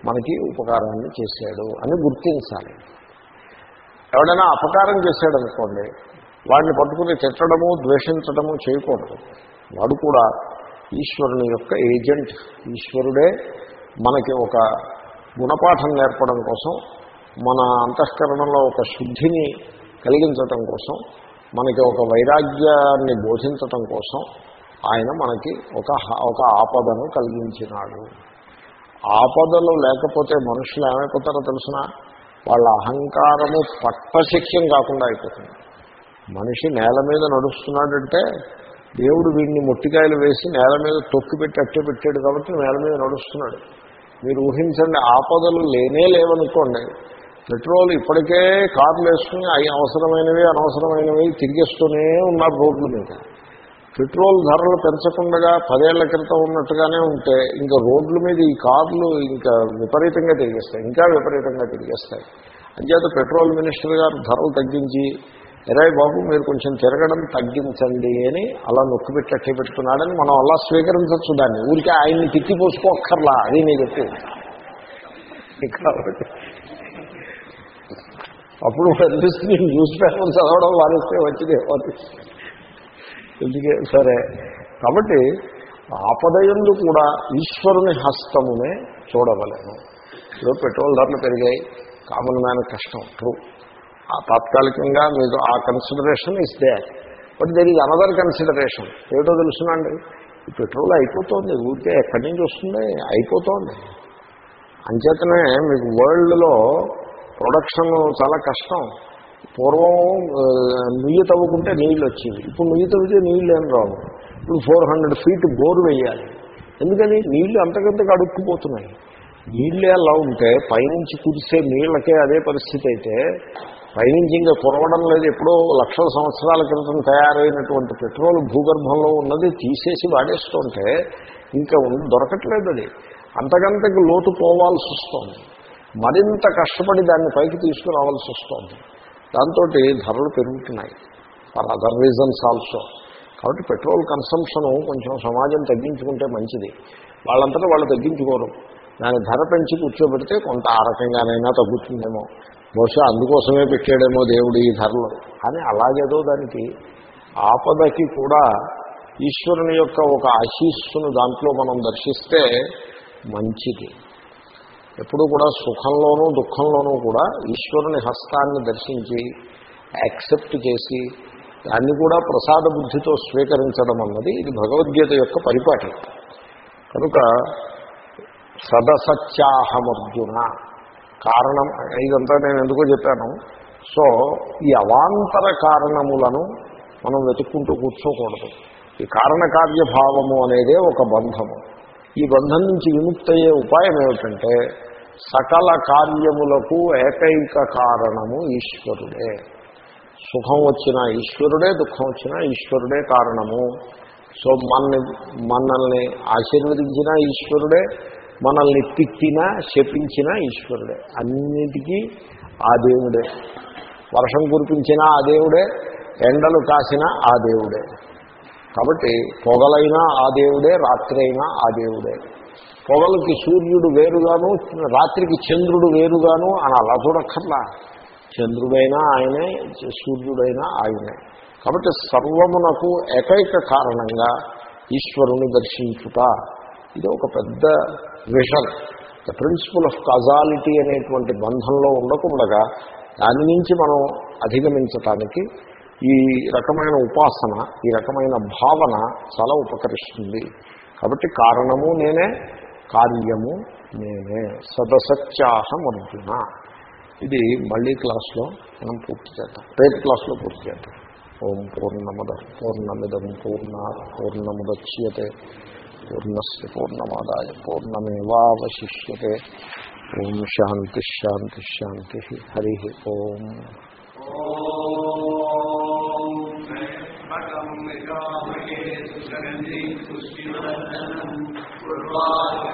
మనకి ఉపకారాన్ని చేశాడు అని గుర్తించాలి. ఎవడైనా అపకారం చేశాడు అనుకోండి వాడిని పట్టుకుని తిట్టడము ద్వేషించడము చేయకూడదు. వాడు కూడా ఈశ్వరుని యొక్క ఏజెంట్ ఈశ్వరుడే మనకి ఒక గుణపాఠం నేర్పడం కోసం మన అంతఃకరణలో ఒక శుద్ధిని కలిగించటం కోసం మనకి ఒక వైరాగ్యాన్ని బోధించటం కోసం ఆయన మనకి ఒక ఒక ఆపదను కలిగించినాడు. ఆపదలు లేకపోతే మనుషులు ఏమైపోతారో తెలిసిన? వాళ్ళ అహంకారము పట్టశక్యం కాకుండా అయిపోతుంది. మనిషి నేల మీద నడుస్తున్నాడంటే దేవుడు వీడిని మొట్టికాయలు వేసి నేల మీద తొక్కు పెట్టి అట్టే పెట్టాడు కాబట్టి నేల మీద నడుస్తున్నాడు. మీరు ఊహించండి ఆపదలు లేనే లేవనుకోండి పెట్రోల్ ఇప్పటికే కార్లు వేసుకుని అవి అవసరమైనవి అనవసరమైనవి తిరిగేస్తూనే ఉన్నారు రోడ్ల మీద. పెట్రోల్ ధరలు పెంచకుండా పదేళ్ళ క్రితం ఉన్నట్టుగానే ఉంటే ఇంకా రోడ్ల మీద ఈ కార్లు ఇంకా విపరీతంగా తిరిగేస్తాయి ఇంకా విపరీతంగా తిరిగేస్తాయి. అంచేత పెట్రోల్ మినిస్టర్ గారు ధరలు తగ్గించి ఎరాయ్ బాబు మీరు కొంచెం తిరగడం తగ్గించండి అని అలా నొక్కి పెట్టట్టే పెట్టుకున్నాడని మనం అలా స్వీకరించవచ్చు దాన్ని. ఊరికే ఆయన్ని తిట్టిపోసుకోక్కర్లా అది నేను చెప్పి అప్పుడు అనిపిస్తుంది న్యూస్ పేపర్ చదవడం వారిస్తే వచ్చింది ఎందుకే సరే. కాబట్టి ఆపదయందు కూడా ఈశ్వరుని హస్తమునే చూడవలేము. ఇప్పుడు పెట్రోల్ ధరలు పెరిగాయి. కామన్ మ్యాన్ కష్టం ట్రూ. తాత్కాలికంగా మీరు ఆ consideration is they but there is another consideration ఏదో తెలుసునండి ఈ పెట్రోల్ అయిపోతుంది. ఊరికే ఎక్కడి నుంచి వస్తుంది? అయిపోతుంది. అంచేతనే మీకు వరల్డ్లో ప్రొడక్షన్ చాలా కష్టం. పూర్వం నుయ్యి తవ్వుకుంటే నీళ్ళు వచ్చేవి. ఇప్పుడు నుయ్యి తవ్వితే నీళ్ళు ఏం రావు. ఇప్పుడు ఫోర్ హండ్రెడ్ ఫీట్ బోరు వేయాలి. ఎందుకని? నీళ్ళు అంతకంతకు అడుక్కుపోతున్నాయి. నీళ్ళే అలా ఉంటే పైనుంచి కురిసే నీళ్ళకే అదే పరిస్థితి అయితే పైనుంచి ఇంకా కురవడం లేదు. ఎప్పుడో లక్షల సంవత్సరాల క్రితం తయారైనటువంటి పెట్రోల్ భూగర్భంలో ఉన్నది తీసేసి వాడేస్తుంటే ఇంకా దొరకట్లేదు అది. అంతకంతకు లోతు పోవాల్సి వస్తుంది. మరింత కష్టపడి దాన్ని పైకి తీసుకురావాల్సి వస్తుంది. దాంతో ధరలు పెరుగుతున్నాయి. For other reasons also. కాబట్టి పెట్రోల్ కన్సంప్షన్ కొంచెం సమాజం తగ్గించుకుంటే మంచిది. వాళ్ళంతటా వాళ్ళు తగ్గించుకోరు. దాని ధర పెంచి కూర్చోబెడితే కొంత ఆ రకంగానైనా తగ్గుతుందేమో. బహుశా అందుకోసమే పెట్టాడేమో దేవుడు ఈ ధరలు. అని అలాగేదో దానికి ఆపదకి కూడా ఈశ్వరుని యొక్క ఒక ఆశీస్సును దాంట్లో మనం దర్శిస్తే మంచిది. ఎప్పుడు కూడా సుఖంలోనూ దుఃఖంలోనూ కూడా ఈశ్వరుని హస్తాన్ని దర్శించి యాక్సెప్ట్ చేసి దాన్ని కూడా ప్రసాద బుద్ధితో స్వీకరించడం అన్నది ఇది భగవద్గీత యొక్క పరిపాటి. కనుక సదసత్యాహమర్జున కారణం ఇదంతా నేను ఎందుకో చెప్పాను. సో ఈ అవాంతర కారణములను మనం వెతుక్కుంటూ కూర్చోకూడదు. ఈ కారణకార్యభావము అనేదే ఒక బంధము. ఈ బంధం నుంచి విముక్తయ్యే ఉపాయం ఏమిటంటే సకల కార్యములకు ఏకైక కారణము ఈశ్వరుడే. సుఖం వచ్చినా ఈశ్వరుడే దుఃఖం వచ్చినా ఈశ్వరుడే కారణము. సో మనల్ని మనల్ని ఆశీర్వదించిన ఈశ్వరుడే మనల్ని తిట్టినా శపించినా ఈశ్వరుడే. అన్నిటికీ ఆ దేవుడే. వర్షం కురిపించినా ఆ దేవుడే ఎండలు కాసినా ఆ దేవుడే. కాబట్టి పొగలైనా ఆ దేవుడే రాత్రి అయినా ఆ దేవుడే. పొగలకి సూర్యుడు వేరుగాను రాత్రికి చంద్రుడు వేరుగాను అని అలా చూడక్కర్లా. చంద్రుడైనా ఆయనే సూర్యుడైనా ఆయనే. కాబట్టి సర్వమునకు ఏకైక కారణంగా ఈశ్వరుని దర్శించుట. ఇది ఒక పెద్ద vision the principle of causality అనేటువంటి బంధంలో ఉండకుండగా దాని నుంచి మనం అధిగమించటానికి ఈ రకమైన ఉపాసన ఈ రకమైన భావన చాలా ఉపకరిస్తుంది. కాబట్టి కారణము నేనే కార్యము నేనే. సదసత్యాహం అర్జున. ఇది మళ్ళీ క్లాస్లో మనం పూర్తి చేద్దాం. రేపు క్లాస్లో పూర్తి చేద్దాం. ఓం పూర్ణమద పూర్ణమిదం పూర్ణ పూర్ణముద్యతే పూర్ణస్ పూర్ణమాదాయ పూర్ణమేవాశిష్యే ఓం శాంతి శాంతి శాంతి హరి ఓం పూర్వాధ